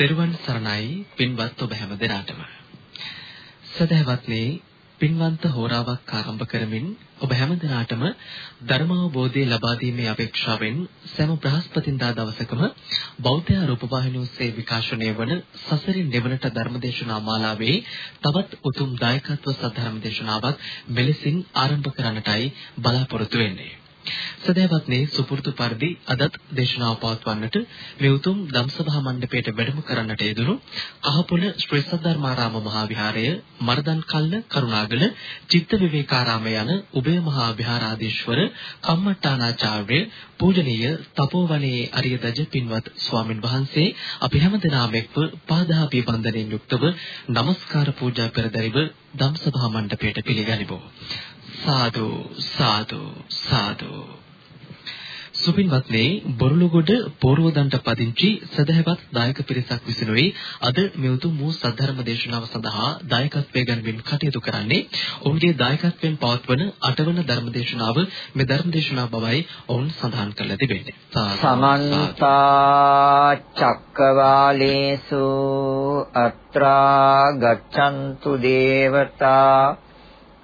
තෙරුවන් සරණයි පින්වත් ඔබ හැම දෙනාටම. සදහවත්නි පින්වන්ත හෝරාවක් ආරම්භ කරමින් ඔබ හැම දිනාටම ධර්මාවබෝධය ලබා දීමේ අපේක්ෂාවෙන් සෑම බ්‍රහස්පතින්දා දවසකම බෞද්ධ රූපවාහිනිය ඔස්සේ විකාශනය වන සසරින් නිවනට ධර්මදේශනා මාලාවේ තවත් උතුම් දායකත්ව සද්ධර්ම දේශනාවක් මෙලෙසින් ආරම්භ කරන්නටයි බලාපොරොත්තු වෙන්නේ. සදහවත්නි සුපුරුදු පරිදි අදත් දේශනාව පවත්වන්නට මේ උතුම් ධම්සභා මණ්ඩපයට වැඩම කරන්නට යෙදුණු අහපොළ ශ්‍රී සද්ධර්මාරාම මහා විහාරය මර්දන් කල්ල කරුණාගල චිත්ත විවේකාරාම යන උභය මහා විහාරාධීශවර කම්මට්ටානාචාර්ය පූජනීය තපෝවනයේ අරියදජ පින්වත් ස්වාමින් වහන්සේ අපි හැමදෙනාම එක්ව පාදාභි වන්දනෙන් යුක්තව নমස්කාර පූජා පෙරදරිව ධම්සභා මණ්ඩපයට පිළිගනිමු. සාදු සාදු සාදු. සුපින්වත්නි බොරළුගොඩ පෝරවදන්ට පදිංචි සදහැවත් දායක පිරිසක් විසිනුයි. අද මේ උතුම් වූ සද්ධර්ම දේශනාව සඳහා දායකත්වයේ ගනිමින් කටයුතු කරන්නේ ඔවුන්ගේ දායකත්වයෙන් පවත්වන අටවන ධර්ම දේශනාව. මේ ධර්ම දේශනාව බවයි ඔවුන් සඳහන් කරලා තිබෙන්නේ. සමන්ත චක්කවාලේසු අත්‍රා ගච්ඡන්තු දේවතා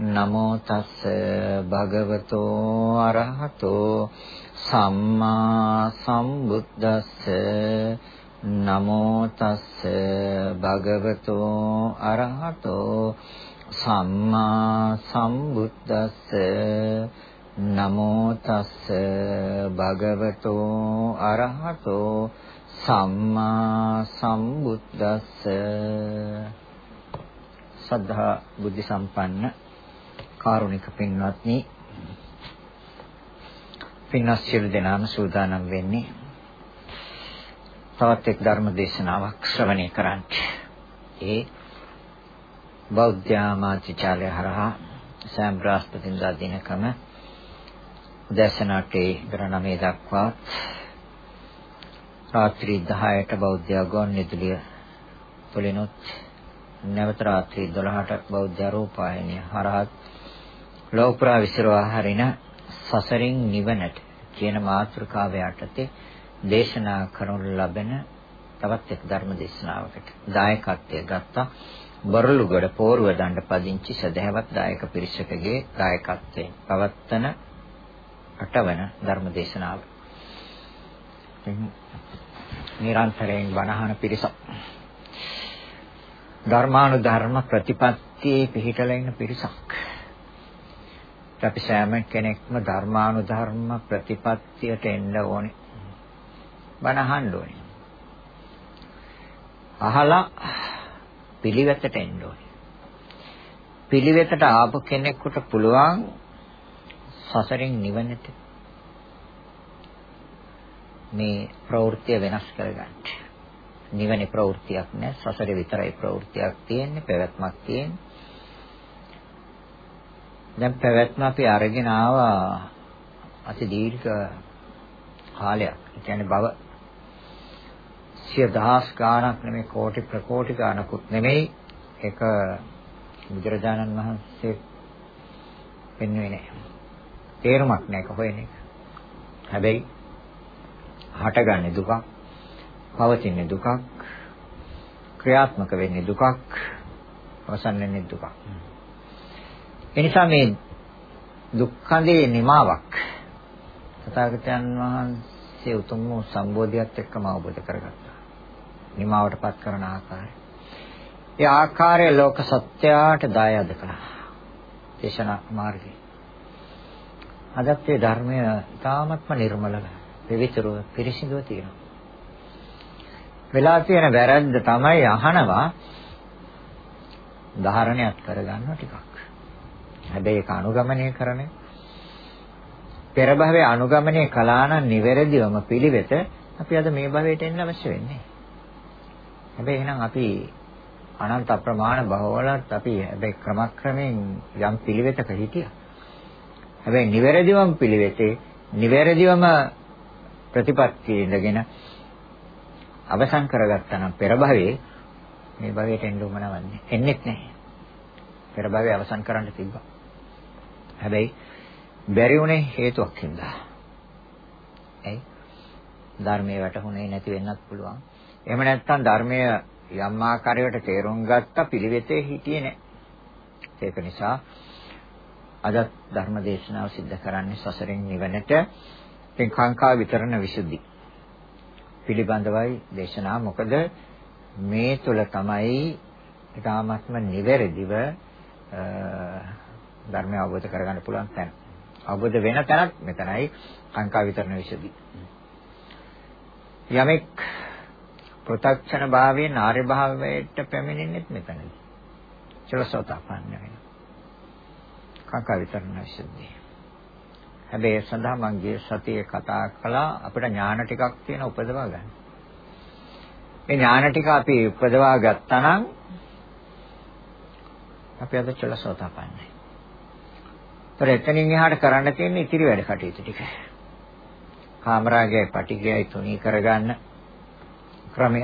නමෝ තස්ස භගවතෝ අරහතෝ සම්මා සම්බුද්දස්ස. නමෝ තස්ස භගවතෝ අරහතෝ සම්මා සම්බුද්දස්ස. නමෝ තස්ස භගවතෝ අරහතෝ සම්මා සම්බුද්දස්ස. සද්ධා බුද්ධ සම්පන්න කාරුණික පින්වත්නි පින්වත් සියලු දෙනාම සූදානම් වෙන්නේ තවත් එක් ධර්ම දේශනාවක් ශ්‍රවණය කරන්නට. ඒ බෞද්ධ ආමාත්‍යාලය හරහා සෑම බ්‍රහස්පතින්දා දිනකම දේශනාටේ ග්‍රහණමේ දක්වා රාත්‍රී 10ට බෞද්ධ ගොන් නිදුලිය තුලිනුත් නැවත රාත්‍රී 12ට බෞද්ධ රූපాయనిය හරහා ලෝපුරා විසිරවා හරින සසරින් නිවනට කියන මාතෘකාව යටතේ දේශනා කරනු ලබන තවත් එක් ධර්ම දේශනාවකට දායකත්වයේ ගත්තා බරළුගොඩ පෝරුව දණ්ඩ පදිංචි සදහැවත් දායක පිරිසකගේ දායකත්වයෙන් පවත්වන අටවන ධර්ම දේශනාව. නිරන්තරයෙන් වණහන පිරිසක් ධර්මානුධර්ම ප්‍රතිපත්තියේ පිහිටලා ඉන්න පිරිසක්. අපි සෑම කෙනෙක්ම ධර්මානුධර්ම ප්‍රතිපත්තියට එන්න ඕනේ. බණ අහන්න ඕනේ. අහලා පිළිවෙතට එන්න ඕනේ. පිළිවෙතට ආපු කෙනෙකුට පුළුවන් සසරින් නිවනට මේ ප්‍රවෘත්ති වෙනස් කරගන්න. නිවනේ ප්‍රවෘත්තියක් නෑ සසරේ විතරයි ප්‍රවෘත්තියක් තියෙන්නේ පැවැත්මක් තියෙන්නේ දැන් පැවැත්ම අපි අරගෙන ආවා අති දීර්ඝ කාලයක්. ඒ කියන්නේ බව සිය දහස් ගාණක් නෙමෙයි කෝටි ප්‍රකෝටි ගාණකුත් නෙමෙයි ඒක බුදුරජාණන් වහන්සේ පෙන්වන්නේ නැහැ. තේරුමක් නැහැ කොහෙන එක. හැබැයි හටගන්නේ දුකක්, පවතින්නේ දුකක්, ක්‍රියාත්මක වෙන්නේ දුකක්, අවසන් වෙන්නේ දුකක්. එනිසා මේ දුක්ඛඳේ නිමාවක් තථාගතයන් පස්සේ උතුම් වූ සම්බෝධියත් එක්කම අවබෝධ කරගත්තා. නිමාවටපත් කරන ආකාරය. ඒ ආකාරය ලෝක සත්‍යයට දායාද කළා. දේශනා මාර්ගය. අදත් මේ ධර්මය ඉතාමත්ම නිර්මලව, පිවිතුරුව, පිරිසිදුව තියෙනවා. වෙලා තියෙන වැරද්ද තමයි අහනවා ධාරණයක් කරගන්නවා ටිකක්. හැබැයි ඒක අනුගමනය කරන්නේ පෙර භවයේ අනුගමනය කළා නම් නිවැරදිවම පිළිවෙත අපි අද මේ භවයට එන්න අවශ්‍ය වෙන්නේ. හැබැයි එහෙනම් අපි අනන්ත අප්‍රමාණ භවවලත් අපි හැබැයි ක්‍රමක්‍රමයෙන් යම් පිළිවෙතක හිටියා. හැබැයි නිවැරදිවම පිළිවෙතේ නිවැරදිවම ප්‍රතිපත්තිය ඉඳගෙන අවසන් කරගත්තා නම් පෙර භවයේ මේ භවයට එන්න උමනවන්නේ. එන්නෙත් නැහැ. පෙර භවයේ අවසන් කරන්න තිබ්බා. හැබැයි බැරි වුණේ හේතුවක් හින්දා. ඇයි? ධර්මයේ වැටහුනේ නැති වෙන්නත් පුළුවන්. එහෙම නැත්නම් ධර්මය යම් ආකාරයකට තේරුම් ගත්ත පිළිවෙතේ හිටියේ නැහැ. ඒක නිසා අද ධර්ම දේශනාව සිද්ධ කරන්නේ සසරෙන් නිවනට ඉතින් කාංකා විතරණ විසුද්ධි පිළිබඳවයි දේශනා මොකද මේ තුල තමයි ඊටාත්ම නිවැරදිව ධර්මය අවබෝධ කරගන්න පුළුවන් තැන. අවබෝධ වෙන තැනක් මෙතනයි කාංකා විතරණ විසුද්ධි. යමෙක් පෘථග්ජන භාවයෙන් ආර්ය භාවයට පැමිණෙන්නේ මෙතනදී. චලසෝතාපන්න වෙනවා. කාංකා විතරණ විසුද්ධිය. හැබැයි ඒ සඳහා මම ගිය සතියේ කතා කළා අපිට ඥාන ටිකක් තියෙන උපදවා ගන්න. මේ ඥාන ටික අපි උපදවා ගත්තා නම් අපි අද චලසෝතාපන්නයි. ඒතර එතනින් එහාට කරන්න තියෙන්නේ ඉතිරි වැඩ කටයුතු ටික. කාමරාගයයි පටිගයයි තුනී කරගන්න ක්‍රමය.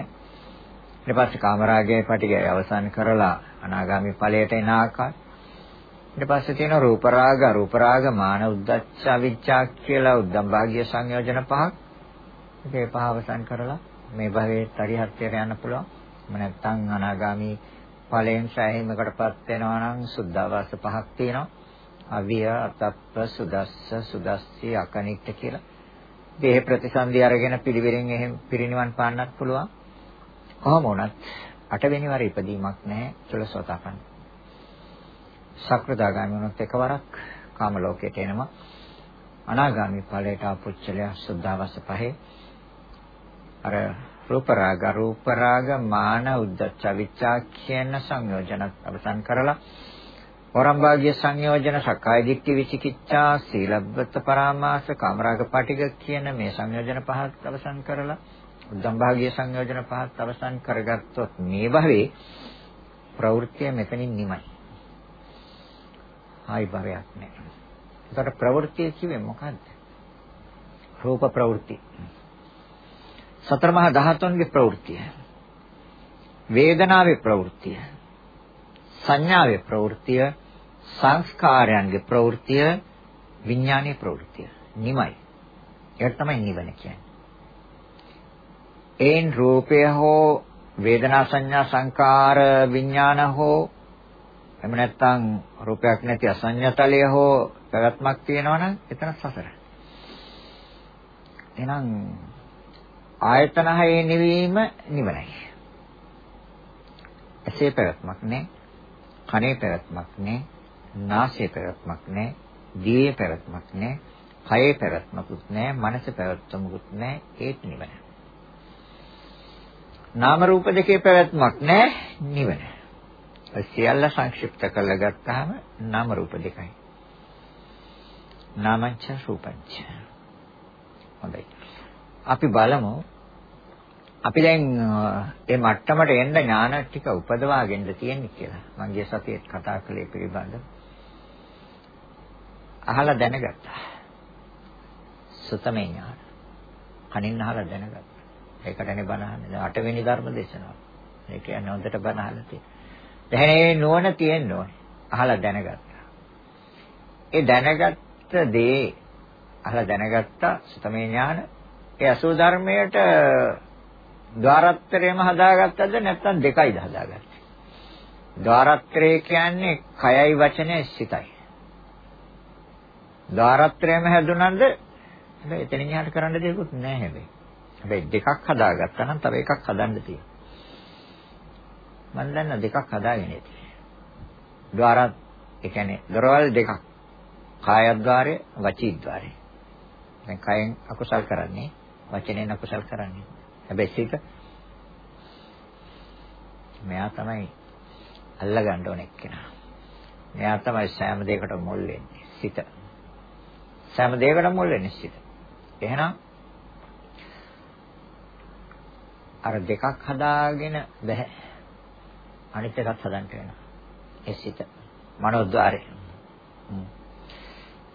ඊට පස්සේ කාමරාගයයි පටිගයයි අවසන් කරලා අනාගාමී ඵලයට එන ආකාරය ඊට පස්සේ තියෙනවා රූප රාග, අරූප රාග, මාන උද්දච්ච, අවිච්ඡා කියලා උද්දම් භාගීය සංයෝජන පහක්. ඒ පහ අවසන් කරලා මේ භවයේ පරිහත්යට යන්න පුළුවන්. එහෙම නැත්නම් අනාගාමි ඵලයෙන් සෑහීමකටපත් වෙනවා නම් සුද්ධාවාස පහක් තියෙනවා. අවිය, අතප්ප, සුදස්ස, සුදස්සි, අකනිට්ඨ කියලා. දේහ ප්‍රතිසන්දි අරගෙන පිළිවෙලින් එහෙම පිරිනිවන් පාන්නත් පුළුවන්. කොහොම වුණත් අටවෙනි වර ඉපදීමක් නැහැ චුලසෝතාපන්න. සක්‍රදාගාමී වුණොත් එකවරක් කාම ලෝකයට එනවා. අනාගාමී ඵලයට ආපුච්චලය සුද්ධාවස පහේ අර රූප රාග රූප රාග මාන උද්දච්ච විචා කියන සංයෝජන අවසන් කරලා වරම්භාග්‍ය සංයෝජන සක්කාය දිට්ඨි විචිකිච්ඡා සීලබ්බත පරාමාස කාමරාග පටිග කියන මේ සංයෝජන පහත් අවසන් කරලා උද්දම් භාග්‍ය සංයෝජන පහත් අවසන් කරගත්තොත් මේ භවයේ ප්‍රවෘත්තිය මෙතනින් නිමයි. ආයි භවයක් නැහැ. ඒකට ප්‍රවෘත්තිය කිව්වේ මොකද්ද? රූප ප්‍රවෘත්ති. සතර මහා ධාතුන්ගේ ප්‍රවෘත්තිය. වේදනාවේ ප්‍රවෘත්තිය. සංඥාවේ ප්‍රවෘත්තිය, සංස්කාරයන්ගේ ප්‍රවෘත්තිය, විඥානයේ ප්‍රවෘත්තිය. නිමයි. ඒක තමයි නිවන කියන්නේ. ඒන් රූපය හෝ වේදනා සංඥා සංකාර විඥාන හෝ එහෙම නැත්නම් රූපයක් නැති අසඤ්ඤතලය හෝ පැවැත්මක් තියෙනවා නම් එතන සසර. එහෙනම් ආයතන හයේ නිවීම නිවනයි. ඇසේ පැවැත්මක් නැහැ. කනේ පැවැත්මක් නැහැ. නාසයේ පැවැත්මක් නැහැ. දිවේ පැවැත්මක් නැහැ. කයේ පැවැත්මකුත් නැහැ. මනසේ පැවැත්මකුත් නැහැ. ඒත් නිවන. නාම රූප දෙකේ පැවැත්මක් නැහැ. නිවන. සියල්ල සංක්ෂිප්ත කරලා ගත්තාම නාම රූප දෙකයි. නාමංච රූපංච. හොඳයි. අපි බලමු අපි දැන් මේ මට්ටමට එන්න ඥාන ටික උපදවාගෙන තියෙන්නේ කියලා. මම ගිය සතියේ කතා කළේ පිළිබඳව. අහලා දැනගත්තා. සුතමේ ඥාන. කනින් අහලා දැනගත්තා. ඒකටනේ බණහන්නේ. අටවෙනි ධර්ම දේශනාව. ඒ කියන්නේ හොඳට බණ අහලා තියෙන. දැනේ නුවණ තියෙන්න ඕනේ. අහලා දැනගත්තා. ඒ දැනගත්ත දේ අහලා දැනගත්තා සුතමේ ඥාන. ඒ අසෝ ධර්මයට ద్వාරත්‍රයම හදාගත්තද නැත්නම් දෙකයිද හදාගත්තේ? ద్వාරත්‍රය කියන්නේ කයයි වචනයයි සිතයි. ධාරත්‍රයම හැදුනද හැබැයි එතනින් එහාට කරන්න දෙයක්වත් නැහැ හැබැයි. හැබැයි දෙකක් හදාගත්තා නම් තව එකක් හදන්න තියෙනවා. මම දන්න දෙකක් හදාගෙන ඉති. ద్వාරත් ඒ කියන්නේ දොරවල් දෙකක්. කායද්්වාරය, වචීද්්වාරය. දැන් කයෙන් අකුසල් කරන්නේ, වචනෙන් අකුසල් කරන්නේ. හැබැයි සිත මෙයා තමයි අල්ල ගන්න ඕන එක්කෙනා. මෙයා තමයි සෑම දෙයකටම මුල් වෙන්නේ. සිත. සෑම දෙයකටම මුල් වෙන්නේ සිත. එහෙනම් අර දෙකක් හදාගෙන බෑ. අනිත් එකත් හදන්න වෙනවා. ඒ සිත. මනෝද්වාරය.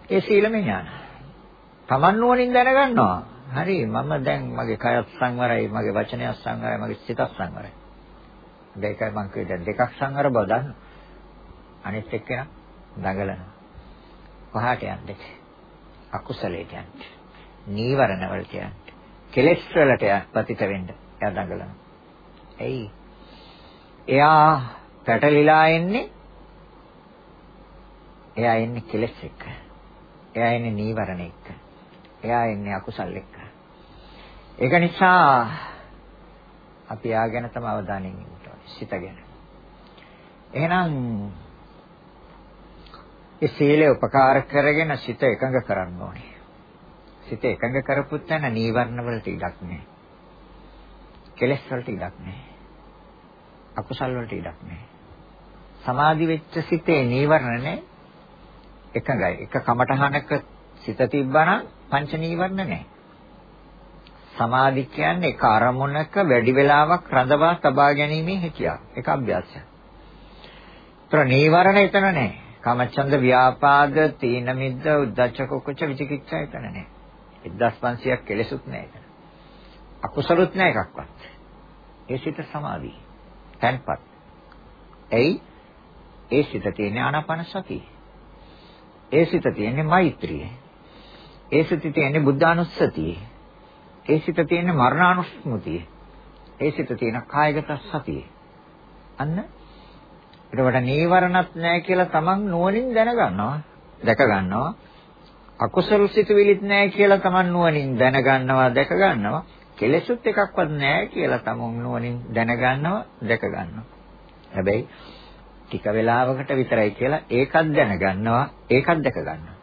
ඒ සීලම ඥාන. Taman නුවණින් දැනගන්නවා. හරි මම දැන් මගේ කයත් සංවරයි, මගේ වචනයත් සංවරයි, මගේ සිතත් සංවරයි. දෙකයි මං කිව්වේ දෙකක් සංවර බව දන්න. අනිත් එක්කෙනා දඟලනවා. පහට යන්නේ. අකුසලයට යන්නේ. නීවරණ වලට යන්නේ. කෙලෙස් වලට පතිත වෙන්න එයා දඟලනවා. එයි. එයා පැටලිලා එන්නේ එයා එන්නේ කෙලෙස් එක්ක. එයා එන්නේ නීවරණ එක්ක. එයා එන්නේ අකුසල් එක්ක. ඒක නිසා අපි යා ගැන තම අවධානයෙන් ඉන්න ඕනේ. සිත ගැන. එහෙනම් ඒ සීලය උපකාර කරගෙන සිත එකඟ කරන්න ඕනේ. සිත එකඟ කරපුත් නැන නීවරණ වලට ඉඩක් නැහැ. කෙලෙස් වලට ඉඩක් නැහැ. අකුසල් වලට ඉඩක් නැහැ. සමාධි වෙච්ච සිතේ නීවරණ නැහැ. එකඟයි. එක කමඨහනක සිත තිබ්බනම් පංච නීවරණ නැහැ. සමාධි කියන්නේ එක අරමුණක වැඩි වෙලාවක් රඳවා තබා ගැනීමේ හැකියාව. ඒක අභ්‍යාසයක්. ඒතර නීවරණ එතන නැහැ. කාමච්ඡන්ද ව්‍යාපාද තීන මිද්ද උද්ධච්ච කුක්කුච්ච විචිකිච්ඡා එතන නැහැ. 1500ක් කෙලෙසුත් නැහැ එතන. අකුසලුත් නැහැ එකක්වත්. ඒ සිත සමාධි. තැන්පත්. එයි ඒ සිත තියෙන ආනාපාන සතිය. ඒ සිත තියෙන්නේ මෛත්‍රිය. ඒ සිත තියෙන්නේ බුද්ධානුස්සතිය. ඒ සිත තියෙන්නේ මරණානුස්මෘතිය. ඒ සිත තියෙන කායගත සතිය. අන්න ඒකට නීවරණත් නැහැ කියලා තමන් නුවණින් දැනගන්නවා. දැක ගන්නවා. අකුසල සිතුවිලිත් නැහැ කියලා තමන් නුවණින් දැනගන්නවා, දැක ගන්නවා. කෙලෙසුත් එකක්වත් නැහැ කියලා තමන් නුවණින් දැනගන්නවා, දැක ගන්නවා. හැබැයි ටික වෙලාවකට විතරයි කියලා ඒකත් දැනගන්නවා ඒකත් දැක ගන්නවා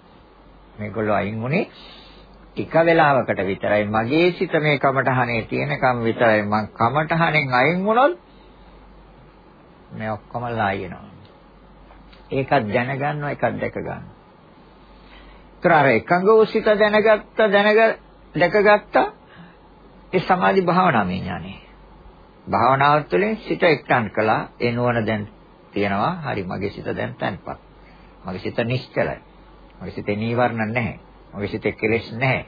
මේගොල්ලෝ අයින් උනේ ටික වෙලාවකට විතරයි මගේ සිත මේ කමටහනේ තියෙනකම් විතරයි මං කමටහනෙන් අයින් වුණොත් මේ ඔක්කොම ලායනවා ඒකත් දැනගන්නවා ඒකත් දැක ගන්නවා ඒතර අර එකඟ වූ සිත දැනගත්ත දැනග දැකගත්ත ඒ සමාධි භාවනාවේ ඥානෙ භාවනාව තුළින් සිත එක්තන් කළා ඒ නුවණ දැන් තියෙනවා. හරි මගේ සිත දැන් තැන්පත්. මගේ සිත නිශ්චලයි. මගේ සිතේ නීවරණ නැහැ. මගේ සිතේ කෙලෙස් නැහැ.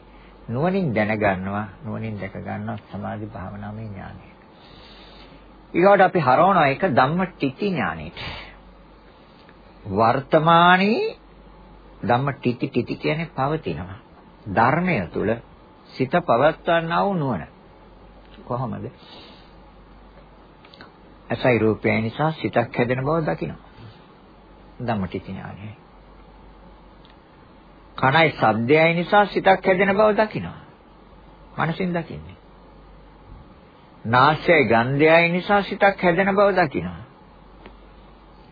නුවණින් දැනගන්නවා, නුවණින් දැක ගන්නවා සමාධි භාවනාවේ ඥානය. ඊගොඩ අපි හරවනවා ඒක ධම්ම ටිති ඥානෙට. වර්තමානයේ ධම්ම ටිති ටිති කියන්නේ පවතිනවා. ධර්මය තුල සිත පවත්වන්නා වූ නුවණ. කොහොමද? ඇසයි රූපය නිසා සිතක් හැදෙන බව දකිනවා. ධම්මටිති ඥානයයි. කනයි ශබ්දයයි නිසා සිතක් හැදෙන බව දකිනවා. මනසින් දකින්නේ. නාසයයි ගන්ධයයි නිසා සිතක් හැදෙන බව දකිනවා.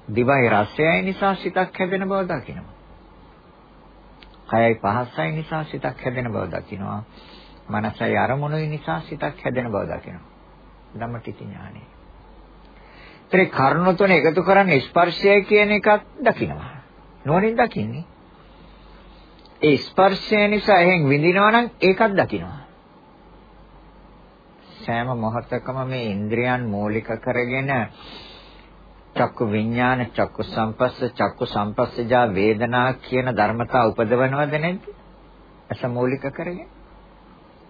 දිවයි රසයයි නිසා සිතක් හැදෙන බව දකිනවා. කයයි පහසයි නිසා සිතක් හැදෙන බව දකිනවා. මනසයි අරමුණුයි නිසා සිතක් හැදෙන බව දකිනවා. ධම්මටිති ඥානයයි. ඒතරේ කර්ණ තුන එකතු කරන්නේ ස්පර්ශය කියන එකක් දකිනවා. නුවණින් දකින්නේ. ඒ ස්පර්ශය නිසා එහෙන් විඳිනවා නම් ඒකත් දකිනවා. සෑම මොහොතකම මේ ඉන්ද්‍රියන් මූලික කරගෙන චක්කු විඥාන චක්කු සංපස්ස චක්කු සංපස්සජා වේදනා කියන ධර්මතා උපදවනවද නැද්ද? අස මූලික කරගෙන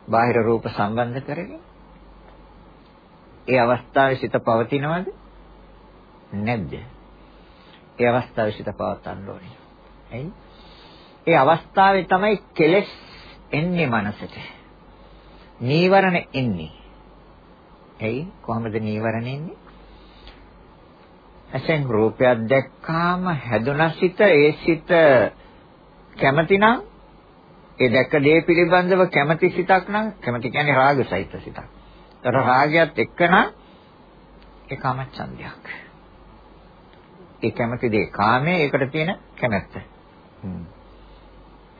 බාහිර රූප සම්බන්ධ කරගෙන ඒ අවස්ථාවේ සිත පවතිනවද? නැද්ද? ඒ අවස්ථාවේ සිත පවත්වන්න ඕනේ. එයි. ඒ අවස්ථාවේ තමයි කෙලෙස් එන්නේ මනසට. නීවරණ එන්නේ. එයි කොහොමද නීවරණ එන්නේ? ඇසෙන් රූපයක් දැක්කාම හැදුන සිත ඒ සිත කැමතිනම් ඒ දැක්ක දේ පිළිබඳව කැමැති සිතක් නම් කැමැති කියන්නේ රාග සහිත සිතක්. ඒතර රාගයත් එක්කනම් ඒ කාමච්ඡන්දයක්. ඒ කැමැති දේ කාමයේ ඒකට තියෙන කැමැත්ත.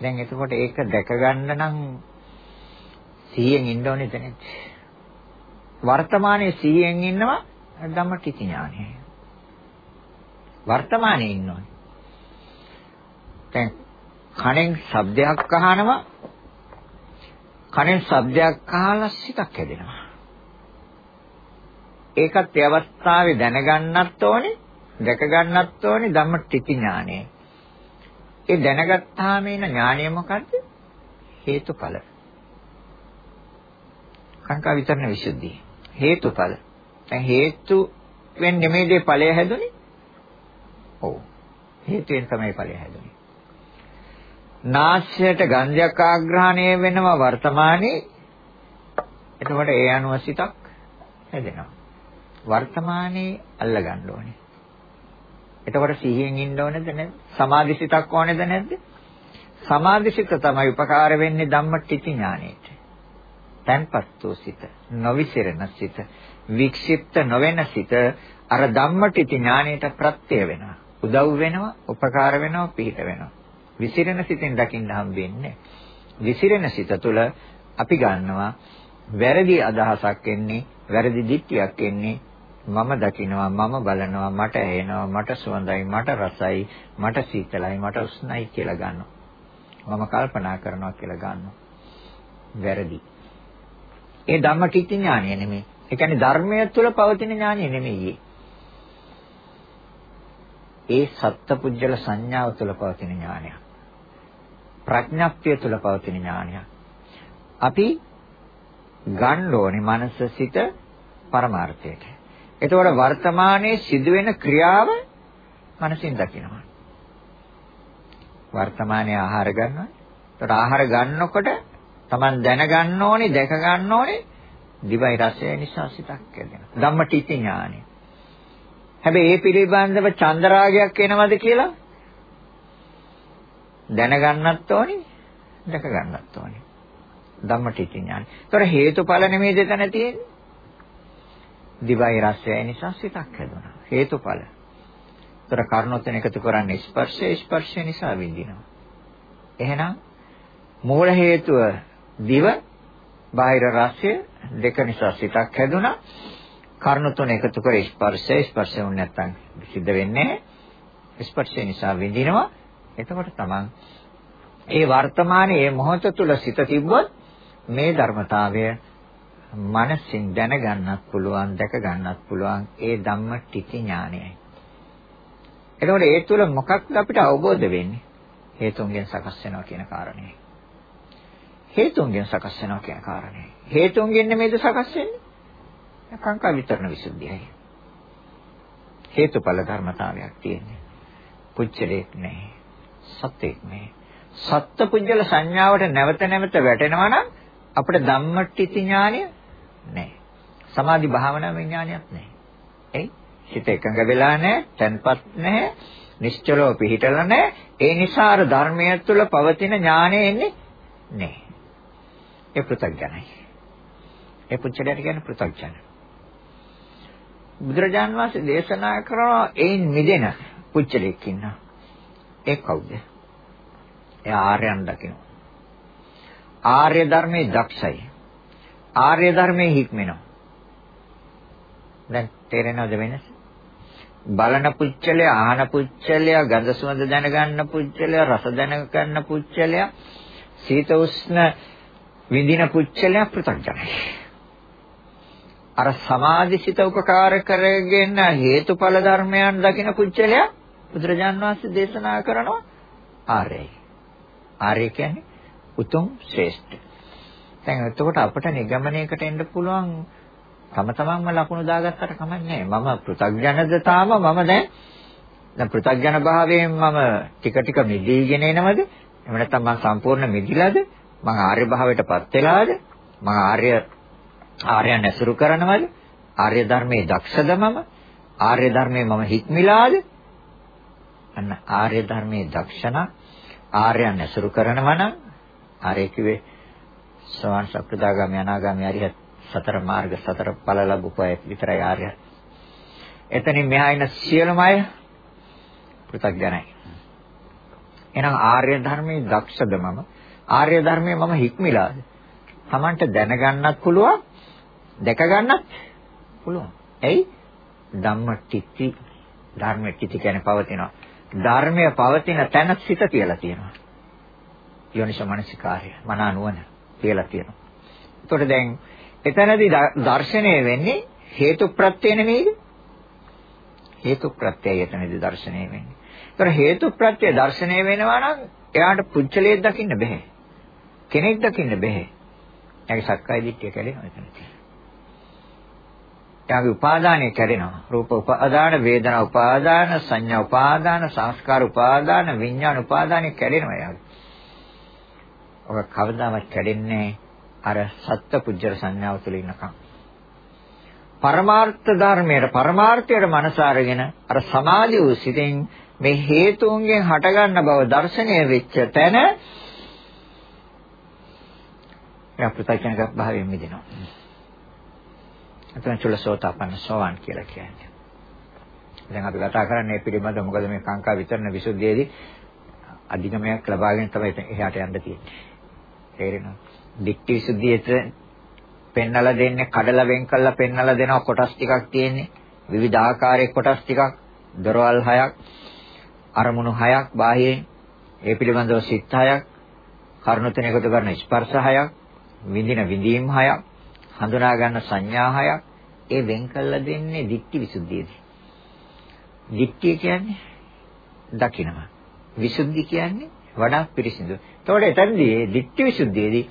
දැන් එතකොට ඒක දැක ගන්න නම් 100න් ඉන්න ඕනේද නැද්ද? වර්තමානයේ 100න් ඉන්නවා ධම්මටිති ඥානය. වර්තමානයේ ඉන්න ඕනේ. දැන් කණෙන් ශබ්දයක් අහනවා කණෙන් ශබ්දයක් අහලා සිතක් හැදෙනවා. ඒකත් ඒ අවස්ථාවේ දැනගන්නත් ඕනේ, දැක ගන්නත් ඕනේ ධම්මටිති ඥානය. ඒ දැනගත්තාම එන ඥානය මොකද්ද? හේතුඵල. කාංකා විතරන විසුද්ධිය. හේතුඵල. දැන් හේතු වෙන්නේ මේ දේ ඵලය හැදුනේ. ඔව්. හේතුවෙන් තමයි ඵලය හැදුනේ. නාස්‍යයට ගන්ධයක් ආග්‍රහණය වෙනවා වර්තමානයේ. එතකොට ඒ අනුව සිතක් හැදෙනවා. වර්තමානයේ අල්ල ගන්න ඕනේ. එතකොට සිහියෙන් ඉන්න ඕනේද නැද්ද? සමාධිසිතක් ඕනේද නැද්ද? සමාධිසිත තමයි උපකාර වෙන්නේ ධම්මටිති ඥානෙට. තන්පත් වූ සිත, නොවිසිරෙන සිත, වික්ෂිප්ත නොවන සිත අර ධම්මටිති ඥානෙට ප්‍රත්‍ය වෙනවා. උදව් වෙනවා, උපකාර වෙනවා, පිහිට වෙනවා. විසිරෙන සිතෙන් දකින්න හම්බෙන්නේ. විසිරෙන සිත තුළ අපි ගන්නවා වැරදි අදහසක් එන්නේ, වැරදි දිට්ඨියක් එන්නේ, මම දකිනවා මම බලනවා මට ඇහෙනවා මට සුවඳයි මට රසයි මට සීතලයි මට උෂ්ණයි කියලා ගන්නවා මම කල්පනා කරනවා කියලා ගන්නවා වැරදි ඒ ධම්මටිච්ච ඥානය නෙමෙයි. ඒ කියන්නේ ධර්මය තුළ පවතින ඥානය නෙමෙයි. ඒ සත්පුජ්‍යල සංඥාව තුළ පවතින ඥානය ප්‍රඥාප්තිය තුළ පවතින ඥානය අපි ගන්න ඕනේ මනස සිත පරමාර්ථයට. එතකොට වර්තමානයේ සිදුවෙන ක්‍රියාව මනසින් දකිනවා. වර්තමානයේ ආහාර ගන්නවා. එතකොට ආහාර ගන්නකොට Taman දැනගන්න ඕනේ, දැක ගන්න ඕනේ දිවයි රසය නිසා සිතක් ඇදෙනවා. ධම්මටිති ඥානෙ. හැබැයි ඒ පිළිබඳව චන්දරාගයක් එනවද කියලා දැනගන්නත් ඕනේ, දැක ගන්නත් ඕනේ. ධම්මටිති ඥානෙ. ඒතර හේතුඵල නෙමෙයි දෙතන තියෙන්නේ. දිවයි රසයයි නිසා සිතක් හැදුණා. හේතුඵල. ඒතර කර්ණොතන එකතු කරන්නේ ස්පර්ශය ස්පර්ශය නිසා විඳිනවා. එහෙනම් මූල හේතුව දිව බාහිර රසය දෙක නිසා සිතක් හැදුණා. කර්ණ තුන එකතු කර ස්පර්ශය ස්පර්ශය වුණ නැත්නම් සිද්ධ වෙන්නේ ස්පර්ශය නිසා විඳිනවා. එතකොට තමන් ඒ වර්තමානයේ මේ මොහොත තුල සිත තිබ්බොත් මේ ධර්මතාවය මනසින් දැනගන්නත් පුළුවන් දැක ගන්නත් පුළුවන් ඒ ධම්ම ටිති ඥානයයි. එතකොට ඒ තුළ මොකක්ද අපිට අවබෝධ වෙන්නේ? හේතුන්ගෙන් සකස් වෙනවා කියන කාරණේ. හේතුන්ගෙන් සකස් වෙනවා කියන කාරණේ. හේතුන්ගෙන් නෙමෙයිද සකස් වෙන්නේ? කාංකා විතරණ විසුද්ධියයි. හේතුඵල ධර්මතාවයක් තියෙන්නේ. පුච්චලයක් නැහැ. සත්‍යයක් නැහැ. සත්ත්ව පුජ්‍යල සංඥාවට නැවත නැවත වැටෙනවා නම් අපිට ධම්මටිති ඥානය නැහැ. සමාධි භාවනා විඥානයක් නැහැ. එයි හිත එකඟ වෙලා නැහැ, තැන්පත් නැහැ, නිශ්චලව පිහිටලා නැහැ. ඒ නිසා අර ධර්මය තුළ පවතින ඥානය එන්නේ නැහැ. ඒ පෘථග්ජනයි. ඒ පුච්චලයට කියන්නේ පෘථග්ජන. බුදුරජාන් වහන්සේ දේශනා කරන ඒන් මිදෙන පුච්චලෙක් ඉන්නවා. ඒ කවුද? එයා ආර්යයන් දකින්න. ආර්ය ධර්මයේ දක්ෂයි. ආර්ය ධර්මයේ හික්මෙනවා. දැන් තේරෙනවද වෙනස? බලන පුච්චලය, ආහන පුච්චලය, ගඳ සුවඳ දැනගන්න පුච්චලය, රස දැනගන්න පුච්චලය, සීත උෂ්ණ විඳින පුච්චලය පෘථග්ජනයි. අර සමාධිසිත උපකාර කරගෙන හේතුඵල ධර්මයන් දකින පුච්චලය බුදුරජාන් වහන්සේ දේශනා කරනවා ආර්යයි. ආර්ය කියන්නේ උතුම් ශ්‍රේෂ්ඨ. දැන් එතකොට අපිට නිගමනයකට එන්න පුළුවන් තම තමන්ම ලකුණු දාගත්තට කමන්නේ මම පෘථග්ජනද තාම මම දැන් දැන් පෘථග්ජන භාවයෙන් මම ටික ටික මිදීගෙන එනවද එහෙම නැත්නම් මම සම්පූර්ණ මිදිලාද මම ආර්ය භාවයටපත් වෙලාද මම ආර්ය ආර්යයන් ඇසුරු කරනවද ආර්ය ධර්මයේ දක්ෂද මම ආර්ය ධර්මයේ මම හික්මිලාද අන්න ආර්ය ධර්මයේ දක්ෂණ ආර්යයන් ඇසුරු කරනවා නම් ආර්ය කිව්වේ සෝවාන් සක්‍රදාගාමි අනාගාමි අරිහත් සතර මාර්ග සතර ඵල ලැබුපු අය විතරයි ආර්ය. එතනින් මෙහා ඉන්න සියලුම අය පෘථග්ජනයි. එහෙනම් ආර්ය ධර්මයේ දක්ෂද මම? ආර්ය ධර්මයේ මම හික්මිලාද? Tamanට දැනගන්නත් පුළුවන්, දැක ගන්නත් පුළුවන්. එයි ධම්මටිති ධර්මටිති කියන්නේ පවතිනවා. ධර්මය පවතින තැන සිත කියලා තියෙනවා. යෝනිසෝ මනසිකාර්ය මනා නුවණ කියලා තියෙනවා. එතකොට දැන් එතනදී දර්ශනය වෙන්නේ හේතු ප්‍රත්‍ය නෙමෙයිද? හේතු ප්‍රත්‍යය එතනදී දර්ශනය වෙන්නේ. ඒතර හේතු ප්‍රත්‍ය දර්ශනය වෙනවා නම් එයාට පුච්චලයක් දකින්න බෑ. කෙනෙක් දකින්න බෑ. එයාගේ සක්කාය දිට්ඨිය කැඩෙනවා එතනදී. එයාගේ උපාදානය කැඩෙනවා. රූප උපාදාන, වේදනා උපාදාන, සංඥා උපාදාන, සංස්කාර උපාදාන, විඥාන උපාදානය කැඩෙනවා එයාගේ. ඔක කවදාවත් කැඩෙන්නේ අර සත්‍ය පුජ්‍යර සංඥාව තුළ ඉන්නකම්. පරමාර්ථ ධර්මයට පරමාර්ථයට මනස අරගෙන අර සමාධි වූ සිතෙන් මේ හේතුන්ගෙන් හටගන්න බව දර්ශනය වෙච්ච තැන එයා ප්‍රත්‍යක්ෂණක භාවයෙන් මිදෙනවා. එතන චුල්ලසෝතාපන්න සෝවාන් කියලා කියන්නේ. දැන් අපි කතා කරන්නේ පිළිබඳව මොකද මේ කාංකා විතරන විසුද්ධියේදී අධිගමයක් ලබාගෙන තමයි එහාට යන්න තියෙන්නේ. තේරෙනවද? දික්ටි විසුද්ධියට පෙන්නලා දෙන්නේ කඩලා වෙන් කරලා පෙන්නලා දෙනවා කොටස් ටිකක් තියෙන්නේ. විවිධ ආකාරයේ කොටස් ටිකක් දරවල් හයක් අරමුණු හයක් බාහිරින් ඒ පිළිබඳව සිත් හයක් කරුණු තුන එකතු කරන ස්පර්ශ හයක් විඳින විඳීම් හයක් හඳුනා ගන්න සංඥා හයක් ඒ වෙන් කළා දෙන්නේ ditthi visuddhiyේදී. ditthi කියන්නේ දකිනවා. විසුද්ධි කියන්නේ වඩා පිරිසිදු. එතකොට එතනදී ditthi visuddhiyේදී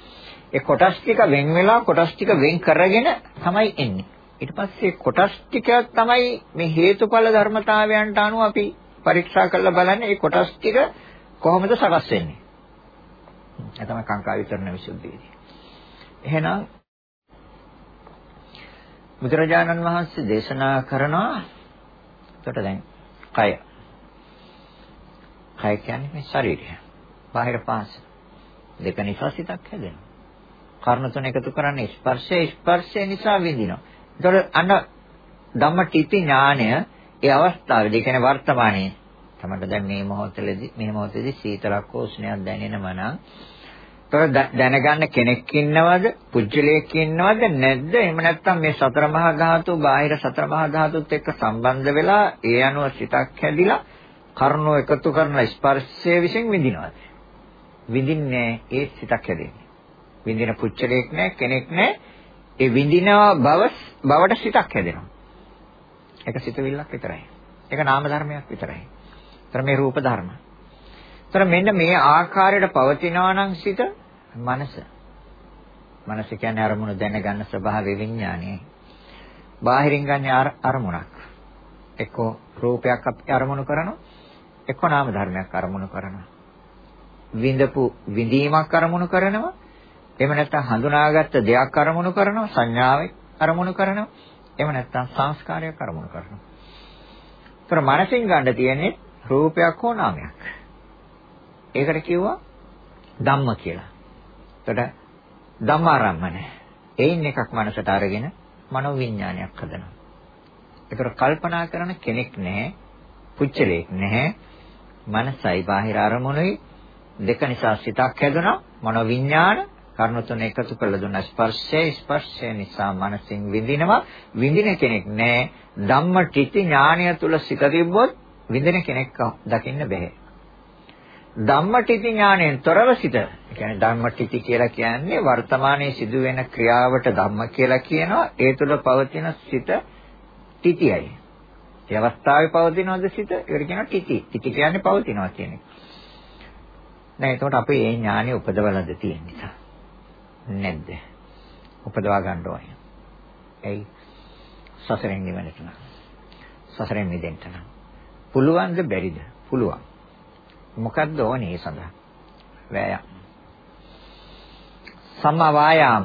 ඒ කොටස් ටික වෙන් වෙලා කොටස් ටික වෙන් කරගෙන තමයි එන්නේ. ඊට පස්සේ කොටස් ටික තමයි මේ හේතුඵල ධර්මතාවයන්ට අනුව අපි පරීක්ෂා කරලා බලන්නේ මේ කොටස් ටික කොහොමද සකස් වෙන්නේ. ඒ තමයි කාංකා විතරන විසුද්ධියේදී. එහෙනම් බුදුරජාණන් වහන්සේ දේශනා කරනවා එතකොට දැන් කය. කය කියන්නේ මේ ශරීරය. බාහිර පාස. දෙක නිසා සිතක් හැදෙනවා. කර්ණ තුන එකතු කරන්නේ ස්පර්ශය ස්පර්ශය නිසා විඳිනවා. එතකොට අන්න ධම්මටිති ඥානය ඒ අවස්ථාවේදී කියන්නේ වර්තමානයේ තමයි දැන් මේ මොහොතේදී මේ මොහොතේදී සීතලක් උෂ්ණයක් දැනෙනම නම් තොර දැනගන්න කෙනෙක් ඉන්නවද? පුජ්‍යලයක් ඉන්නවද? නැද්ද? එහෙම නැත්නම් මේ සතර මහා ධාතු, බාහිර සතර මහා ධාතුත් එක්ක සම්බන්ධ වෙලා ඒ අනුව සිතක් හැදිලා කර්ණෝ එකතු කරන ස්පර්ශය විසින් විඳිනවද? විඳින්නේ ඒ සිතක් හැදෙන්නේ. විඳින පුච්චලයක් නැහැ කෙනෙක් නැහැ. ඒ විඳිනවා බව බවට සිතක් හැදෙනවා. ඒක සිතවිල්ලක් විතරයි. ඒක නාම ධර්මයක් විතරයි. ඒතර මේ රූප ධර්ම. ඒතර මෙන්න මේ ආකාරයට පවතිනවා නම් සිත මනස. මනස කියන්නේ අරමුණු දැනගන්න ස්වභාවය විඥානයයි. බාහිරින් ගන්න අරමුණක්. එක්කෝ රූපයක් අපි අරමුණු කරනවා. එක්කෝ නාම ධර්මයක් අරමුණු කරනවා. විඳපු විඳීමක් අරමුණු කරනවා. එහෙම නැත්නම් හඳුනාගත්ත දෙයක් අරමුණු කරනවා. සංඥාවක් අරමුණු කරනවා. එහෙම නැත්නම් සංස්කාරයක් අරමුණු කරනවා. ඒතර මනසින් ගන්න තියෙන්නේ රූපයක් හෝ නාමයක්. ඒකට කිව්වා ධම්ම කියලා. එතකොට ධම්මාරම්මන. ඒයින් එකක් මනසට අරගෙන මනෝ විඥානයක් හදනවා. ඒතර කල්පනා කරන කෙනෙක් නැහැ, පුච්චලෙක් නැහැ. මනසයි බාහිර අරමුණුයි දෙක නිසා සිතක් හැදුනා. මනෝ විඥාන කර්ණ තුන එකතු කරලා දුන්න ස්පර්ශය ස්පර්ශය නිසා මනසින් විඳිනවා. විඳින කෙනෙක් නැහැ. ධම්ම ටිති ඥානය තුල සිත තිබ්බොත් විඳින කෙනෙක් දකින්න බෑ. ධම්මටිති ඥාණයෙන් තොරව සිට කියන්නේ ධම්මටිති කියලා කියන්නේ වර්තමානයේ සිදුවෙන ක්‍රියාවට ධම්ම කියලා කියනවා ඒ තුළ පවතින සිත තිතියයි. ඒ අවස්ථාවේ පවතිනවද සිත? ඒකට කියනවා තිති. තිති කියන්නේ පවතිනවා කියන එක. දැන් එතකොට අපි මේ ඥානෙ උපදවලද තියෙන නිසා. නැද්ද? උපදවා ගන්න ඕනේ. එයි සසරෙන් නිවෙන්නට නම්. සසරෙන් මිදෙන්න නම්. පුළුවන්ද බැරිද? පුළුවන්. මොකද්ද ඕනේ ඒ සඳහා? වෑයම්. සම්මා වායාම.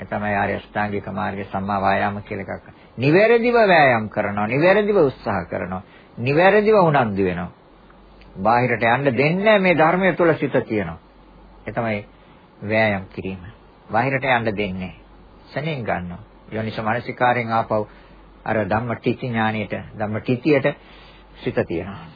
ඒ තමයි ආර්ය අෂ්ටාංගික මාර්ගයේ සම්මා වායාම කියලා එකක්. නිවැරදිව වෑයම් කරනවා, නිවැරදිව උත්සාහ කරනවා, නිවැරදිව උනන්දු වෙනවා. බාහිරට යන්න දෙන්නේ මේ ධර්මය තුල සිත තියෙනවා. ඒ තමයි වෑයම් කිරීම. බාහිරට යන්න දෙන්නේ. සෙනෙන් ගන්නවා. යෝනිසෝ මානසිකාරයෙන් ආපහු අර ධම්ම ටිචි ඥානියට ධම්ම ටිචියට සිත තියෙනවා.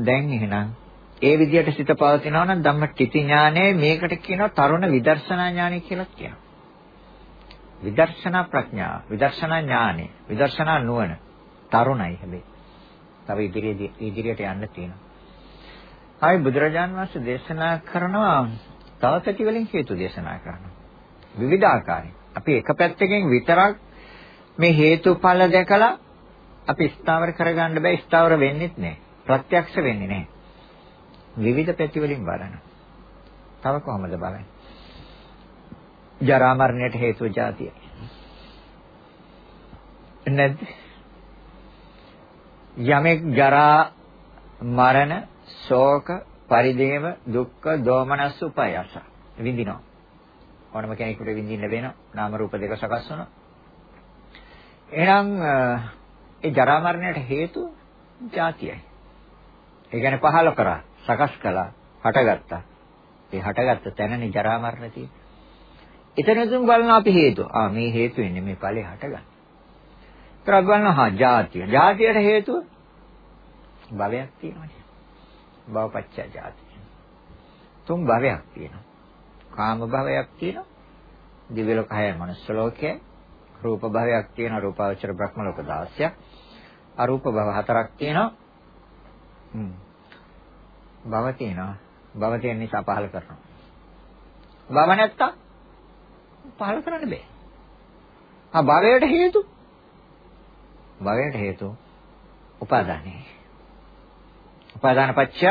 දැන් එහෙනම් ඒ විදිහට සිත පවතිනවා නම් ධම්ම ටිචි ඥානය මේකට කියනවා තරුණ විදර්ශනා ඥානය කියලා කියනවා. විදර්ශනා ප්‍රඥා, විදර්ශනා ඥානය, විදර්ශනා නුවණ තරුණයි හැබැයි. තව ඉදිරියේ ඉදිරියට යන්න තියෙනවා. ආයි බුදුරජාන් වහන්සේ දේශනා කරනවා තව පැති වලින් හේතු දේශනා කරනවා. විවිධාකාරයෙන්. අපි එක පැත්තකින් විතරක් මේ හේතුඵල දැකලා අපි ස්ථාවර කරගන්න බෑ ස්ථාවර වෙන්නෙත් නෑ. ප්‍රත්‍යක්ෂ වෙන්නේ නෑ. විවිධ පැති වලින් බලනවා. තව කොහොමද බලන්නේ? ජරා මරණයට හේතුව જાතිය. නැද්ද? යමෙක් ජරා මරණ ශෝක පරිදේව දුක්ඛ දෝමනස් උපයස විඳිනවා ඕනම කෙනෙකුට විඳින්න වෙනවා නාම රූප දෙක සකස් වෙනවා එහෙනම් ඒ ජරා මරණයට හේතුව જાතියයි. ඒ කියන්නේ පහල කරා, සකස් කළා, හටගත්තා. ඒ හටගත්ත තැනනේ ජරා මරණ තියෙන්නේ. එතනදීම බලන අපි හේතු. ආ මේ හේතු වෙන්නේ මේ ඵලෙ හටගන්න. ඒතර අපි බලනවා හා જાතිය. જાතියට හේතුව භවයක් තියෙනවානේ. භවපච්චය જાතිය. තුන් භවයක් තියෙනවා. කාම භවයක් තියෙනවා. දිව්‍ය ලෝකය, මනුෂ්‍ය ලෝකය, රූප භවයක් තියෙනවා. රූපාවචර බ්‍රහ්ම ලෝක 16ක්. අරූප භව හතරක් තියෙනවා. හ්ම්. භව තියෙනවා. භව තියෙන නිසා පහල කරනවා. භව නැත්තම් පහල කරන්න බෑ. ආ භවයට හේතු භවයට හේතු උපාදානයි. උපාදාන පත්‍ය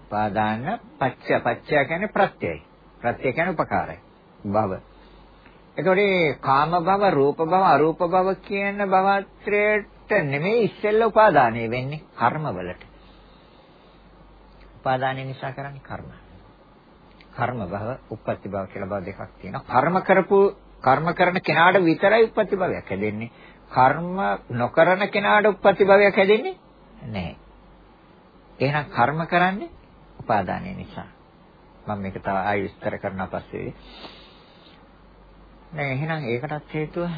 උපාදාන පත්‍ය පත්‍ය කියන්නේ ප්‍රත්‍යයයි. ප්‍රත්‍ය කියන්නේ උපකාරයි. භව. එතකොට කාම භව, රූප භව, අරූප භව කියන භවත්‍රයට නෙමෙයි ඉස්සෙල්ල උපාදානය වෙන්නේ කර්මවලට. උපාදානය නිසා කරන්නේ කර්ම. කර්ම භව, උප්පත්ති භව කියලා භව දෙකක් තියෙනවා. කර්ම කරපු කර්ම කරන කෙනාට විතරයි උප්පත්ති භවයක් හැදෙන්නේ. කර්ම නොකරන කෙනාට උප්පත්ති භවයක් හැදෙන්නේ නැහැ. එහෙනම් කර්ම කරන්නේ උපාදානය නිසා. මම මේක තව ආයෙ විස්තර කරනවා පස්සේ. නෑ එහෙනම් ඒකටත් හේතුව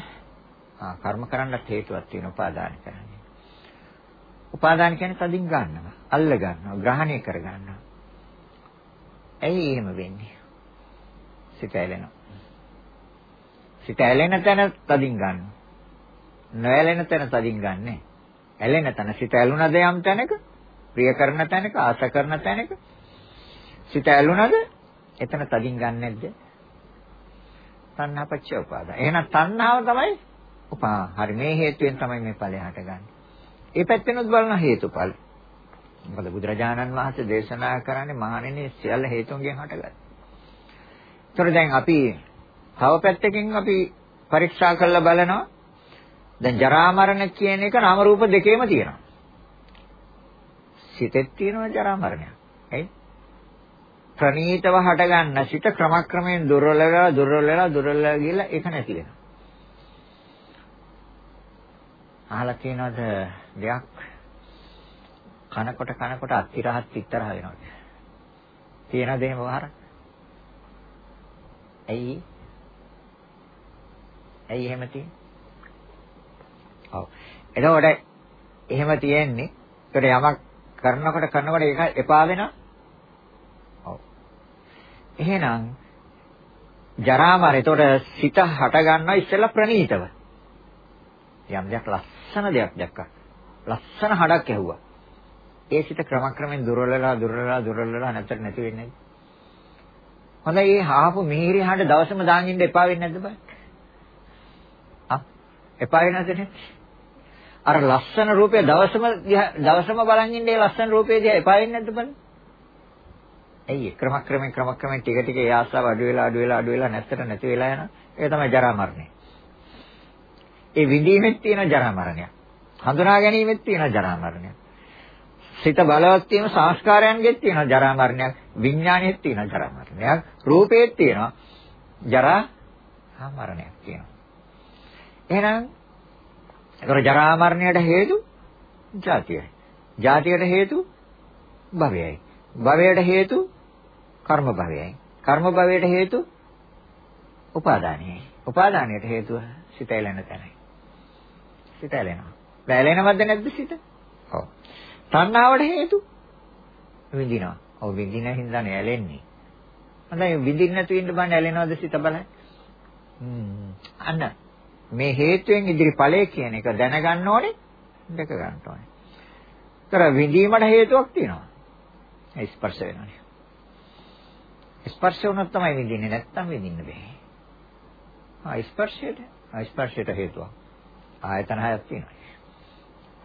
ආ කර්ම කරන්නත් හේතුවක් තියෙන උපාදාන කරන්නේ. උපාදාන කියන්නේ තදින් ගන්නවා, අල්ල ගන්නවා, ග්‍රහණය කර ගන්නවා. ඇයි එහෙම වෙන්නේ? සිත ඇලෙනවා. සිත ඇලෙන තැන තදින් ගන්නවා. නොඇලෙන තැන තදින් ගන්නෑ. ඇලෙන තැන සිත ඇලුනද යම් තැනක, ප්‍රිය කරන තැනක, ආස කරන තැනක සිත ඇලුනද එතන තදින් ගන්න නැද්ද? තණ්හා පච්චය උපාදාන. එහෙනම් තණ්හාව තමයි උපා. හරි මේ හේතුවෙන් තමයි මේ ඵලය හටගන්නේ. ඒ පැත්තෙනුත් බලන හේතුඵල. මොකද බුදුරජාණන් වහන්සේ දේශනා කරන්නේ මහණෙනි සියල්ල හේතුන්ගෙන් හටගන්නේ. ඒතර දැන් අපි තව පැත්තකින් අපි පරීක්ෂා කරලා බලනවා දැන් ජරා මරණ කියන එක නාම රූප දෙකේම තියෙනවා. සිතෙත් තියෙනවා ජරා මරණයක්. ඇයි? ප්‍රනීතව හටගන්න සිත ක්‍රමක්‍රමයෙන් දුර්වල වෙලා දුර්වල වෙලා දුර්වල වෙලා ගිහලා ඒක නැති වෙනවා. අහලා තියෙනවද දෙයක් කනකොට කනකොට අතිරහත් පිටරහ වෙනවා. තියෙනවද එහෙම වහර? ඇයි? ඇයි එහෙම තියෙන්නේ? ඔව්. එතකොට එහෙම තියෙන්නේ. ඒකට යමක් කරනකොට කරනකොට ඒක එපා වෙනවා. ඔව්. එහෙනම් ජරා මර එතකොට සිත හට ගන්නවා ඉස්සෙල්ලා ප්‍රනීතව. යම් දෙයක් ලස්සන දෙයක් දැක්කා. ලස්සන හඩක් ඇහුවා. ඒ සිත ක්‍රමක්‍රමෙන් දුර්වලලා දුර්වලලා දුර්වලලා නැතර නැති වෙන්නේ. හොඳයි මේ හාපු මිහිරි හඬ දවසම දාන් ඉන්න එපා වෙන්නේ නැද්ද බං? ආ එපා වෙනවද නේ? අර ලස්සන රූපය දවසම දවසම බලන් ඉන්නේ ලස්සන රූපය දිහා එපා වෙන්නේ නැද්ද බලන්න. ඇයි ක්‍රමක්‍රමයෙන් ක්‍රමක්‍රමයෙන් ටික ටික ඒ ආසාව අඩු වෙලා අඩු වෙලා අඩු වෙලා නැත්තට නැති වෙලා යනවා. ඒක තමයි ජරා මරණය. ඒ විඳීමෙත් තියෙන ජරා මරණයක්. හඳුනා ගැනීමෙත් තියෙන ජරා මරණයක්. සිත බලවත් වීම සංස්කාරයන්ගෙත් තියෙන ජරා මරණයක්. විඥාණයෙත් තියෙන ජරා මරණයක්. රූපේත් තියෙනවා ජරා මරණයක් තියෙනවා. එහෙනම් ඒතර ජරා මරණයට හේතු ජාතියයි. ජාතියට හේතු භවයයි. භවයට හේතු කර්ම භවයයි. කර්ම භවයට හේතු උපාදානයයි. උපාදානයට හේතුව සිත ඇලෙන තැනයි. සිත ඇලෙනවා. ඇලෙනවද නැද්ද සිත? ඔව්. තණ්හාවට හේතු විඳිනවා. ඔව් විඳින හින්දානේ ඇලෙන්නේ. හොඳයි විඳින්න නැතුව ඉන්න බෑ ඇලෙනවද සිත බලන්න. අන්න මේ හේතුවෙන් ඉදිරි ඵලය කියන එක දැනගන්න ඕනේ දැක ගන්න ඕනේ. ඒතර විඳීමට හේතුවක් තියෙනවා. ඒ ස්පර්ශ වෙනවනේ. ස්පර්ශ වුණොත් තමයි විඳින්නේ නැත්තම් විඳින්න බෑ. ආ ස්පර්ශයට ස්පර්ශයට හේතුවක්. ආයතන හයක් තියෙනවා.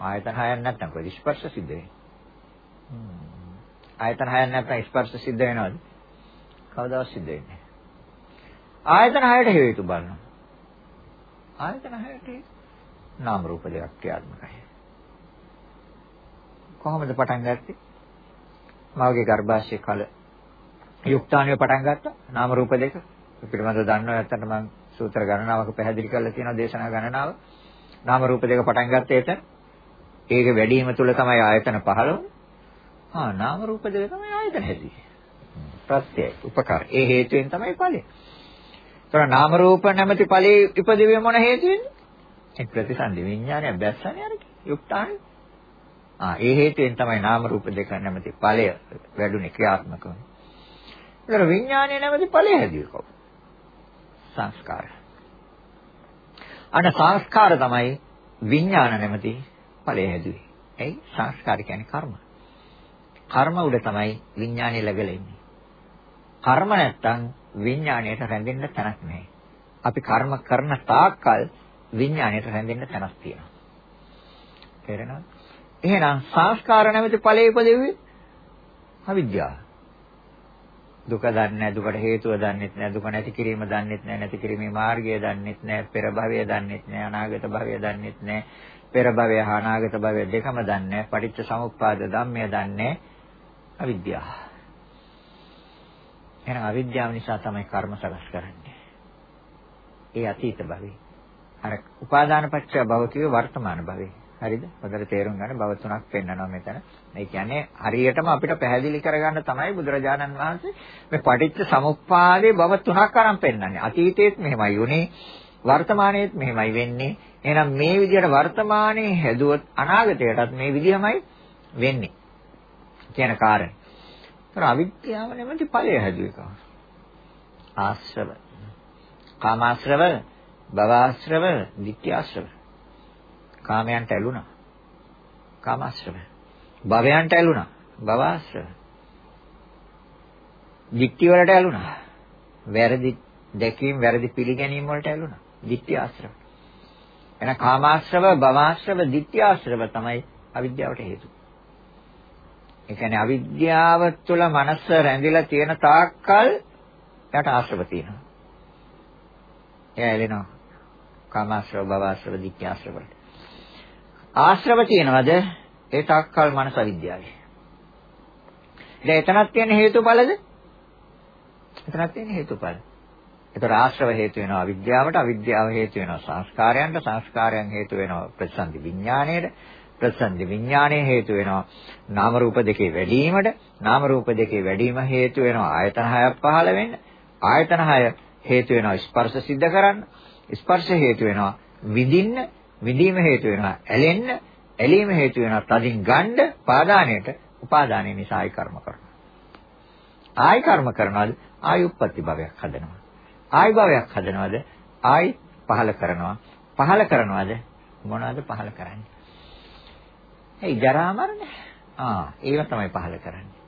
ආයතන හයක් නැත්තම් කොයි ස්පර්ශ සිද්ධ වෙන්නේ? ආයතන හයක් නැත්තම් ස්පර්ශ සිද්ධ වෙනවද? කවදාවත් සිද්ධ වෙන්නේ නැහැ. ආයතන හයට හේතු බලනවා. ආයතන හයට නාම රූප දෙකක් ක්‍රියාත්මකයි. කොහොමද පටන් ගත්තේ? මාගේ ගර්භාෂයේ කල යුක්තාණිය පටන් ගත්තා. නාම රූප දෙක. පිළිබඳව දන්නවා ඇත්තට මම සූත්‍ර ගණනාවක පැහැදිලි කරලා තියෙනවා දේශනා ගණනාව. නාම රූප දෙක පටන් ගත්තේ එතන. ඒක වැඩි වීම තුළ තමයි ආයතන 15. ආ නාම රූප දෙක තමයි ආයතන හැදී. ප්‍රත්‍යය උපකාර. ඒ හේතුවෙන් තමයි ඵලය. ඒතර නාම රූප නැමැති ඵලයේ ඉපදෙන්නේ මොන හේතුවෙන්ද? ඒ ප්‍රතිසන්දි විඥානය බැස්සනේ අර යුක්තාණි. ආ ඒ හේතුවෙන් තමයි නාම රූප දෙක නැමැති ඵලය වැඩුණේ ක්‍රියාත්මක වුනේ. ඒතර විඥානය නැමැති ඵලය හැදුවේ කවුද? සංස්කාර. අන්න සංස්කාර තමයි විඥාන නැමැති ඵලය හැදුවේ. එයි සංස්කාර කියන්නේ කර්ම. කර්ම උඩ තමයි විඥානය läගලා ඉන්නේ. කර්ම නැත්තම් විඥාණයට රැඳෙන්න තැනක් නැහැ. අපි කර්ම කරන තාක්කල් විඥාණයට රැඳෙන්න තැනක් තියෙනවා. තේරෙනවද? එහෙනම් සංස්කාර නැමැති ඵලයේ ඉපදෙව්වේ අවිද්‍යාව. දුක දන්නේ නැහැ දුකට හේතුව දන්නේ නැහැ දුක නැති කිරීම දන්නේ නැහැ නැති කිරීමේ මාර්ගය දන්නේ නැහැ පෙර භවය දන්නේ නැහැ අනාගත භවය දන්නේ නැහැ පෙර භවය හා අනාගත භවය දෙකම දන්නේ නැහැ පටිච්ච සමුප්පාද ධම්මය දන්නේ අවිද්‍යාව එහෙනම් අවිද්‍යාව නිසා තමයි කර්ම සකස් කරන්නේ. ඒ අතීත භවයේ. අර උපාදාන පත්‍ය භව කිව්වේ වර්තමාන භවයේ. හරිද? හොඳට තේරුම් ගන්න භව තුනක් පෙන්වනවා මෙතන. ඒ කියන්නේ හරියටම අපිට පැහැදිලි කරගන්න තමයි බුදුරජාණන් වහන්සේ මේ පටිච්ච සමුප්පාදේ භව තුනක් අරන් පෙන්වන්නේ. අතීතයේත් මෙහෙමයි උනේ, වර්තමානයේත් මෙහෙමයි වෙන්නේ. එහෙනම් මේ විදිහට වර්තමානයේ හැදුවොත් අනාගතයටත් මේ විදිහමයි වෙන්නේ. කියන කාරණේ. ඒතර අවිද්‍යාව නැමැති ඵලය හැදුවේ කවුද? ආශ්‍රව. කාමාශ්‍රව, භවආශ්‍රව, ditthyaශ්‍රව. කාමයන්ට ඇලුනා. කාමාශ්‍රව. භවයන්ට ඇලුනා. භවආශ්‍රව. ditthi වලට ඇලුනා. වැරදි දැකීම්, වැරදි පිළිගැනීම් වලට ඇලුනා. ditthyaශ්‍රව. එන කාමාශ්‍රව, භවආශ්‍රව, ditthyaශ්‍රව තමයි අවිද්‍යාවට හේතුව. ඒ කියන්නේ අවිද්‍යාව තුළ මනස රැඳිලා තියෙන තාක්කල් එයාට ආශ්‍රව තියෙනවා. එයා එළෙනවා. කාමාශ්‍රව, භවආශ්‍රව, ditthාශ්‍රව වලට. ආශ්‍රව තියෙනවද? ඒ තාක්කල් මනස අවිද්‍යාවයි. දැන් එතනක් තියෙන හේතුඵලද? එතනක් තියෙන හේතුඵල. ඒතර ආශ්‍රව හේතු වෙනවා අවිද්‍යාවට, අවිද්‍යාව හේතු වෙනවා සංස්කාරයන්ට, සංස්කාරයන් හේතු වෙනවා ප්‍රතිසන්දි විඥාණයට, ප්‍රසන්න විඥානයේ හේතු වෙනවා නාම රූප දෙකේ වැඩිවීමට නාම රූප දෙකේ වැඩිවීම හේතු වෙනවා ආයතන හයක් පහළ වෙන්න ආයතන හය හේතු වෙනවා ස්පර්ශ සිද්ධ කරන්න ස්පර්ශ හේතු වෙනවා විඳින්න විඳීම හේතු වෙනවා ඇලෙන්න ඇලීම හේතු වෙනවා තදින් ගන්න පාදානයට උපාදානය නිසා ආයි කර්ම කරනවා. ආයි කර්ම කරනවාද? ආයි උප්පත්ති භවයක් හදනවා. ආයි භවයක් හදනවාද? ආයි පහල කරනවා. පහල කරනවාද? මොනවද පහල කරන්නේ? ඒ ජරා මරණ. ආ ඒව තමයි පහල කරන්නේ.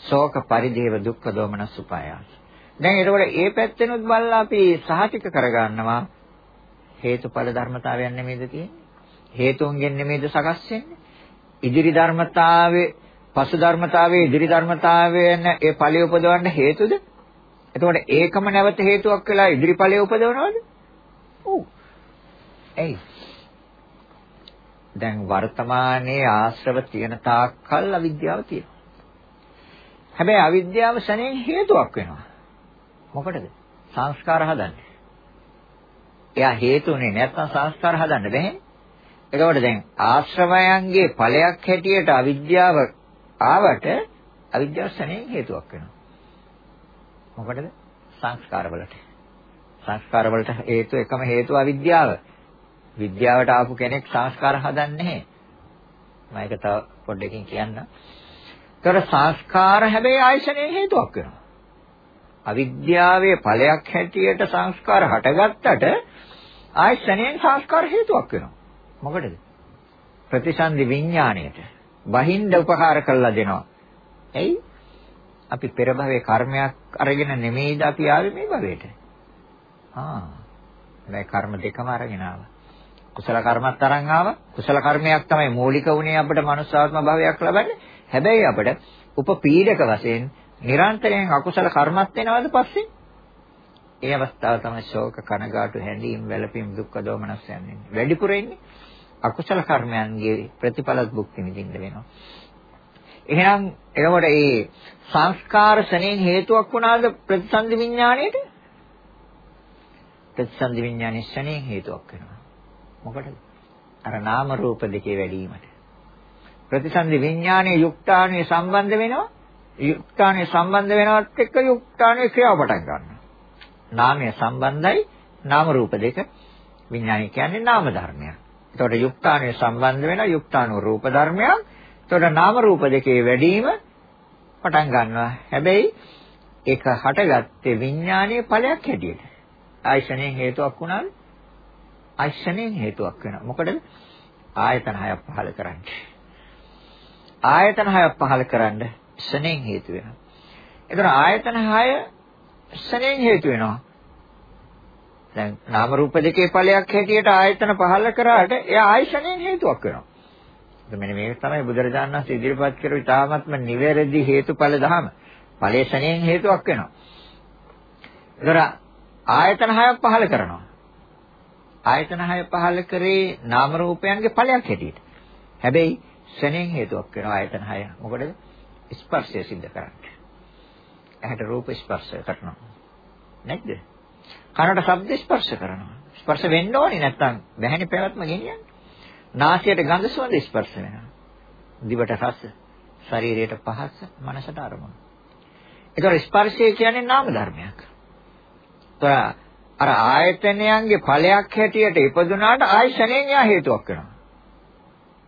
ශෝක පරිදේව දුක්ඛ දෝමනස් උපායාස. දැන් එතකොට ඒ පැත්තෙනුත් බලලා අපි සහතික කරගන්නවා. හේතුඵල ධර්මතාවයන් නෙමෙයිද තියෙන්නේ? හේතුන්ගෙන් නෙමෙයිද සකස් වෙන්නේ? ඉදිරි ධර්මතාවයේ පසු ධර්මතාවයේ ඉදිරි ධර්මතාවයන් ඒ ඵලය උපදවන්න හේතුද? එතකොට ඒකම නැවත හේතුවක් වෙලා ඉදිරි ඵලය උපදවනවද? ඔව්. එයි දැන් වර්තමානයේ ආශ්‍රව තියෙන තාක්කල් අවිද්‍යාව තියෙනවා. හැබැයි අවිද්‍යාව ශනේ හේතුවක් වෙනවා. මොකටද? සංස්කාර හදන්න. එයා හේතුනේ නැත්නම් සංස්කාර හදන්න බැහැ. එතකොට දැන් ආශ්‍රවයන්ගේ ඵලයක් හැටියට අවිද්‍යාව ආවට අවිද්‍යාව ශරණයෙන් හේතුවක් වෙනවා. මොකටද? සංස්කාර වලට. සංස්කාර වලට හේතු එකම හේතුව අවිද්‍යාව. විද්‍යාවට ආපු කෙනෙක් සංස්කාර හදන්නේ නැහැ. මම ඒක තව පොඩ්ඩකින් කියන්න. ඒතර සංස්කාර හැබැයි ආයශනේ හේතුවක් වෙනවා. අවිද්‍යාවේ ඵලයක් හැටියට සංස්කාර හටගත්තට ආයශනයෙන් සංස්කාර හේතුවක් වෙනවා. මොකටද? ප්‍රතිසන්දි විඥාණයට බහින්ද උපකාර කරලා දෙනවා. එයි අපි පෙර භවයේ කර්මයක් අරගෙන නෙමෙයිද අපි ආවේ මේ භවයට. ආ. දැන් කර්ම දෙකම අරගෙන ආවා. කුසල කර්මත් අරන් ආවා. කුසල කර්මයක් තමයි මූලික වුණේ අපිට මනුස්සාත්ම භවයක් ලබන්නේ. හැබැයි අපිට උපපීඩක වශයෙන් නිරන්තරයෙන් අකුසල කර්මත් වෙනවද පස්සේ? ඒ අවස්ථාව තමයි ශෝක කනගාටු හැඬීම් වැළපීම් දුක්ඛ දෝමනස් යන්නේ. වැඩිපුර ඉන්නේ අකුසල කර්මයන්ගේ ප්‍රතිඵලත් භුක්ති විඳින්න වෙනවා. එහෙනම් එතකොට මේ සංස්කාර ශනේන් හේතුවක් වුණාද ප්‍රතිසන්දි විඥාණයට? ප්‍රතිසන්දි විඥානයේ ශනේන් හේතුවක් වෙනවා. මොකටද? අර නාම රූප දෙකේ වැඩිවීමට. ප්‍රතිසන්දි විඥානයේ යුක්තාණුවේ සම්බන්ධ වෙනවා. යුක්තාණුවේ සම්බන්ධ වෙනවත් එක්ක යුක්තාණුවේ ක්‍රියාව පටන් ගන්නවා. නාමය සම්බන්ධයි නාම රූප දෙක. විඥානය කියන්නේ නාම ධර්මයක්. එතකොට යුක්තාණුවේ සම්බන්ධ වෙන යුක්තාණු රූප ධර්මයක්. එතකොට නාම රූප දෙකේ වැඩිම පටන් ගන්නවා. හැබැයි ඒක හටගත්තේ විඥානීය ඵලයක් හැටියට. ආයශනෙන් හේතුවක් වුණාද? ආයශනෙන් හේතුවක් වෙනවා. මොකටද? ආයතන හයක් පහල කරන්නේ. ආයතන හයක් පහල කරන්න ශනෙන් හේතු වෙනවා. එතන ආයතන හය ශනෙන් හේතු වෙනවා. දැන් නාම රූප දෙකේ ඵලයක් හැටියට ආයතන පහල කරාට එයා ආයශනෙන් හේතුවක් වෙනවා. මෙන්න මේක තමයි බුදුරජාණන් වහන්සේ ඉදිරිපත් කරපු ඉතාමත්ම නිවැරදි හේතුඵල ධම. ඵලේශණයෙන් හේතුවක් වෙනවා. ඒතර ආයතන හයක් පහල කරනවා. ආයතන හය පහල කරේ නාම රූපයන්ගේ ඵලයක් හැටියට. හැබැයි ශණයෙන් හේතුවක් වෙනවා ආයතන හය. මොකටද? ස්පර්ශය සිද්ධ කරන්නේ. ඇහැට රූප ස්පර්ශ කරනවා. නැද්ද? කනට ශබ්ද ස්පර්ශ කරනවා. ස්පර්ශ වෙන්න ඕනේ නැත්තම් බැහැනේ පැවැත්ම ගෙනියන්නේ. නාසයට ගඳ සුවඳ ස්පර්ශ වෙනවා. දිවට රස, ශරීරයට පහස, මනසට අරමුණු. ඒතර ස්පර්ශය කියන්නේ නාම ධර්මයක්. ඒතර අර ආයතනයන්ගේ ඵලයක් හැටියට ඉපදුනාට ආයශණයෙන් යා හේතුවක් වෙනවා.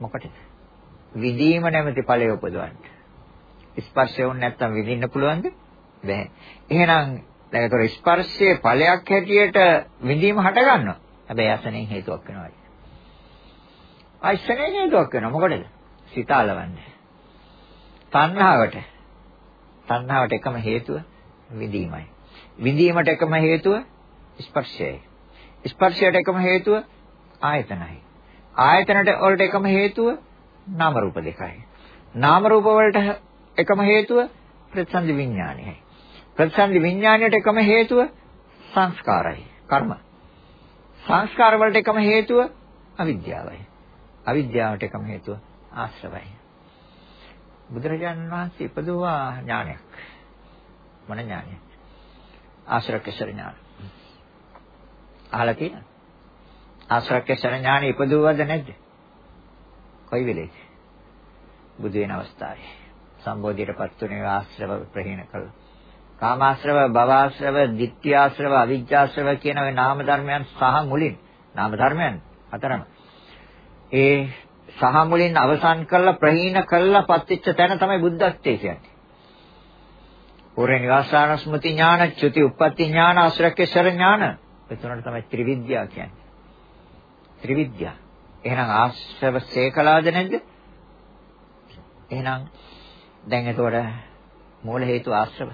මොකටද? විදීම නැමැති ඵලය උපදවන්න. ස්පර්ශය වුණ නැත්තම් විඳින්න පුළුවන්ද? බැහැ. එහෙනම් දැන් ඒතර ස්පර්ශයේ ඵලයක් හැටියට විඳීම හට ගන්නවා. හැබැයි ආසනෙන් හේතුවක් වෙනවා. ආශ්‍රණය හේතුවක් වෙනවා. මොකටද? සිත අලවන්නේ. තණ්හාවට. තණ්හාවට එකම හේතුව විඳීමයි. විඳීමට එකම හේතුව ස්පර්ශයයි. ස්පර්ශයට එකම හේතුව ආයතනයි. ආයතනට වලට එකම හේතුව නාම රූප දෙකයි. නාම රූප වලට එකම හේතුව ප්‍රතිසන්දි විඥානයයි. ප්‍රතිසන්දි විඥානයට එකම හේතුව සංස්කාරයි. කර්ම. සංස්කාර වලට එකම හේතුව අවිද්‍යාවයි. අවිද්‍යාවට එකම හේතුව ආශ්‍රවයි. බුදුරජාණන් වහන්සේ ඉපදුවා ඥානයක්. මොන ඥානයක්? ආශ්‍රකේශර ඥාන. අහලා තියෙනවද? ආශ්‍රකේශර ඥාන ඉපදුවද නැද්ද? කොයි වෙලේද? බුදු වෙන අවස්ථාවේ. සම්බෝධියටපත් වුණේ ආශ්‍රව ප්‍රහීන කළා. කාමාශ්‍රව, භවආශ්‍රව, ditthියාශ්‍රව, අවිජ්ජාශ්‍රව කියන ওই නාම ධර්මයන් සහ මුලින් නාම ධර්මයන් හතරම ඒ සහ මුලින් අවසන් කළා ප්‍රහීන කළා පත්‍ච්ච තැන තමයි බුද්ධත්වයේ කියන්නේ. පූර්ව නිවාසාන ස්මෘති ඥාන, චුති උප්පත්ති ඥාන, අසුරකේශර ඥාන. ඒ තුනට තමයි ත්‍රිවිද්‍යා කියන්නේ. ත්‍රිවිද්‍යා. එහෙනම් ආශ්‍රව සේකලාද නැද්ද? එහෙනම් දැන් එතකොට මූල හේතු ආශ්‍රව.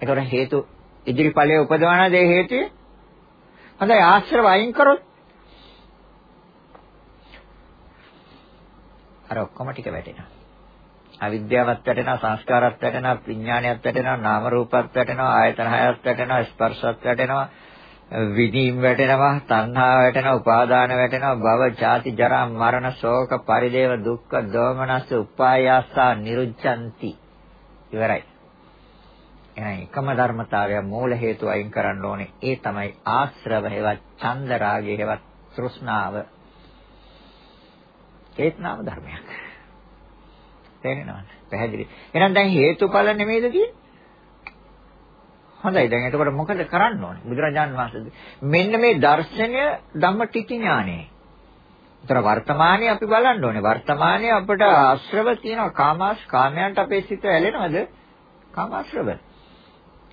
එතකොට හේතු ඉදිරි ඵලයේ උපදවන දේ හේතුය. හොඳයි ආශ්‍රව අයින් කරොත් අර ඔක්කොම ටික වැටෙනවා. අවිද්‍යාවත් වැටෙනවා, සංස්කාරات වැටෙනවා, විඥානයත් වැටෙනවා, නාම රූපත් වැටෙනවා, ආයතන හයත් වැටෙනවා, ස්පර්ශත් වැටෙනවා, විදීම් වැටෙනවා, තණ්හා වැටෙනවා, උපාදාන වැටෙනවා, භව, ජාති, ජරා, මරණ, ශෝක, පරිදේව, දුක්ඛ, දෝමනස්ස, උපායාසා, නිරුච්ඡanti. ඉවරයි. එහෙනම් එකම ධර්මතාවය මූල හේතු අයින් කරන්න ඕනේ. ඒ තමයි ආශ්‍රව හේවත්, චන්ද රාගය හේවත්, තෘෂ්ණාව ඒත් නාම ධර්මයක්. තේරෙනවද? පැහැදිලි. එහෙනම් දැන් හේතුඵල නෙමෙයිද තියෙන්නේ? හොඳයි දැන් එතකොට මොකද කරන්න ඕනේ? බුදුරජාන් වහන්සේ මෙන්න මේ දර්ශනය ධම්මටිච ඥානෙ. ඒතර වර්තමානයේ අපි බලන්න ඕනේ. වර්තමානයේ අපිට ආශ්‍රව තියෙනවා. කාමාස් කාමයන්ට අපේ සිත ඇලෙනවද? කාමාශ්‍රව.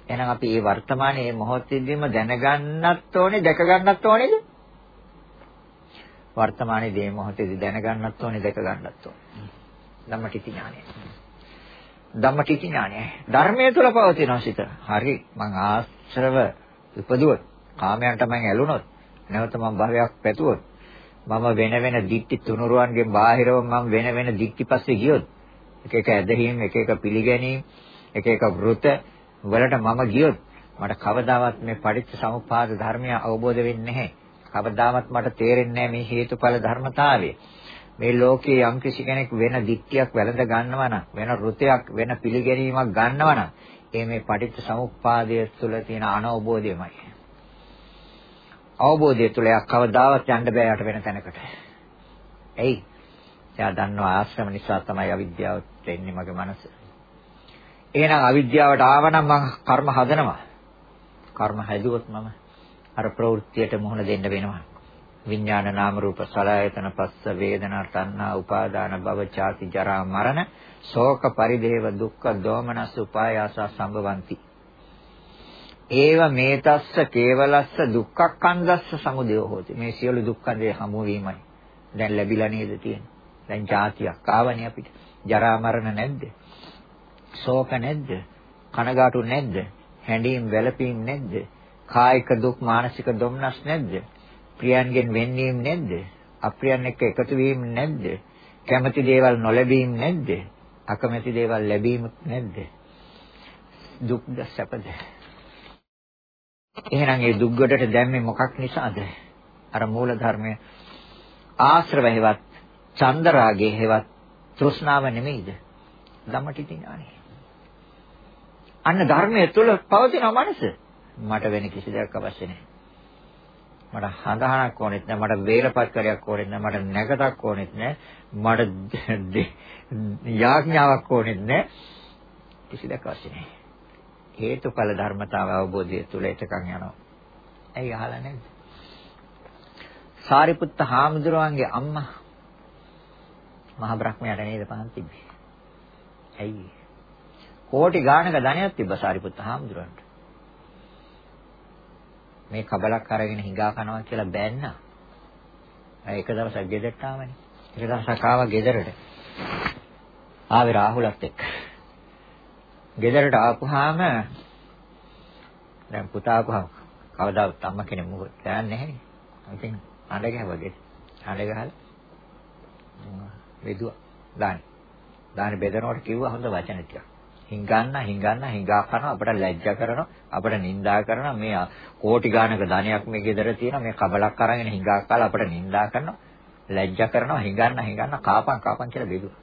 එහෙනම් අපි මේ වර්තමානයේ මේ මොහොතේදීම දැනගන්නත් ඕනේ, දැක ගන්නත් ඕනේද? වර්තමානයේ මේ මොහොතේදී දැනගන්නත් ඕනේ, දැක ගන්නත් ඕනේ. ධම්මටිච ඥානය. ධම්මටිච ඥානය. ධර්මයේ තුල පවතින සිත. හරි. මං ආශ්‍රව උපදුවොත්, කාමයන්ට මං ඇලුනොත්, නැවත මං භවයක් පැතුවොත්, මම වෙන වෙන දික්ටි තුනුරුවන්ගෙන් බාහිරව මම වෙන වෙන දික්ටි පස්සේ ගියොත්, එක එක ඇදහිම්, එක එක පිළිගැනීම්, එක එක වෘත වලට මම ගියොත් මට කවදාවත් මේ පටිච්ච සමුප්පාද ධර්මය අවබෝධ වෙන්නේ නැහැ. කවදාවත් මට තේරෙන්නේ නැහැ මේ හේතුඵල ධර්මතාවය. මේ ලෝකයේ යම් කිසි කෙනෙක් වෙන දික්තියක් වැළඳ ගන්නවා නම් වෙන ෘතයක් වෙන පිළිගැනීමක් ගන්නවා නම් ඒ මේ පටිච්ච සමුප්පාදය තුළ තියෙන අනවබෝධයමයි. අවබෝධය තුළ යක් කවදාවත් යන්න බෑ යට වෙන තැනකට. එයි. එයා දන්නවා ආශ්‍රම නිසා තමයි අවිද්‍යාව එන්නේ මගේ මනස. එහෙනම් අවිද්‍යාවට ආවනම් මම කර්ම හදනවා. කර්ම හැදුවොත් මම අර ප්‍රවෘත්තියට මුහුණ දෙන්න වෙනවා. විඥාන නාම රූප සලආයතන පස්ස වේදනා තණ්හා උපාදාන භව චාති ජරා මරණ ශෝක පරිදේව දුක්ඛ දෝමනස් උපායාස සම්භවಂತಿ ඒව මේතස්ස කේවලස්ස දුක්ඛක්ඛන්දස්ස සමුදය හෝති. මේ සියලු දුක්ඛන්දේ හමු වීමයි. දැන් ලැබිලා නේද තියෙන්නේ? දැන් ජාතියක් ආවනේ අපිට. ජරා මරණ නැද්ද? ශෝක නැද්ද කනගාටු නැද්ද හැඬීම් වැළපීම් නැද්ද කායික දුක් මානසික දුම්නස් නැද්ද ප්‍රියයන්ගෙන් වෙන්වීම නැද්ද? අප්‍රියයන් එක්ක එකතු වීම නැද්ද? කැමති දේවල් නොලැබීම නැද්ද? අකමැති දේවල් ලැබීම නැද්ද? දුක්ද සැපද? එහෙනම් ඒ දුක් ගොඩට දැම්මේ මොකක් නිසාද? අර මූල ධර්මය ආශ්‍රව හේවත්, චන්දරාගේ හේවත් තෘෂ්ණාව නෙමෙයිද? ධම්මටිති ඥානෙ. අන්න ධර්මයේ තුල පවතින මනස. මට වෙන කිසි දෙයක් අවශ්‍ය නැහැ. මට හඳහනක් ඕනෙත් නෑ මට වේලපත් කරයක් ඕනෙත් නෑ මට නැගතක් ඕනෙත් නෑ මට යාඥාවක් ඕනෙත් නෑ කිසිදක් අවශ්‍ය නෑ හේතුඵල ධර්මතාව අවබෝධය තුළ එතකන් යනවා. ඇයි අහලා නැද්ද? සාරිපුත්ත හාමුදුරුවන්ගේ අම්මා මහ බ්‍රහ්මයාට නේද පහන් තිබ්බේ? ඇයි? කෝටි ගාණක ධනයක් තිබ්බ සාරිපුත්ත හාමුදුරුවන්ට මේ කබලක් අරගෙන හිඟා කනවා කියලා බෑන්නා. ඒක දවසක් ගෙදරට ආවනේ. ඒක දවසක් ආවා ගෙදරට. ආවේ රාහුලත් එක්ක. ගෙදරට ආපුහාම දැන් පුතා ආපුහම කවදාවත් අම්මා කෙනෙක් මොකද දන්නේ නැහැ. ඉතින් අඬ ගැහුවා අඬ ගහලා වෙදුවා දානි. දානි බෙදනකොට කිව්වා හොඳ වචන ටිකක්. හිඟන්න හිඟන්න හිඟා කරනවා. අපිට ලැජ්ජා කරනවා. අපිට නිඳා කරනවා. මේ කෝටි ගානක ධනයක් මේ ගෙදර තියෙනවා. මේ කබලක් අරගෙන හිඟා කාලා අපිට නිඳා කරනවා. ලැජ්ජා කරනවා. හිඟන්න හිඟන්න. කාපන් කාපන් කියලා බෙදුවා.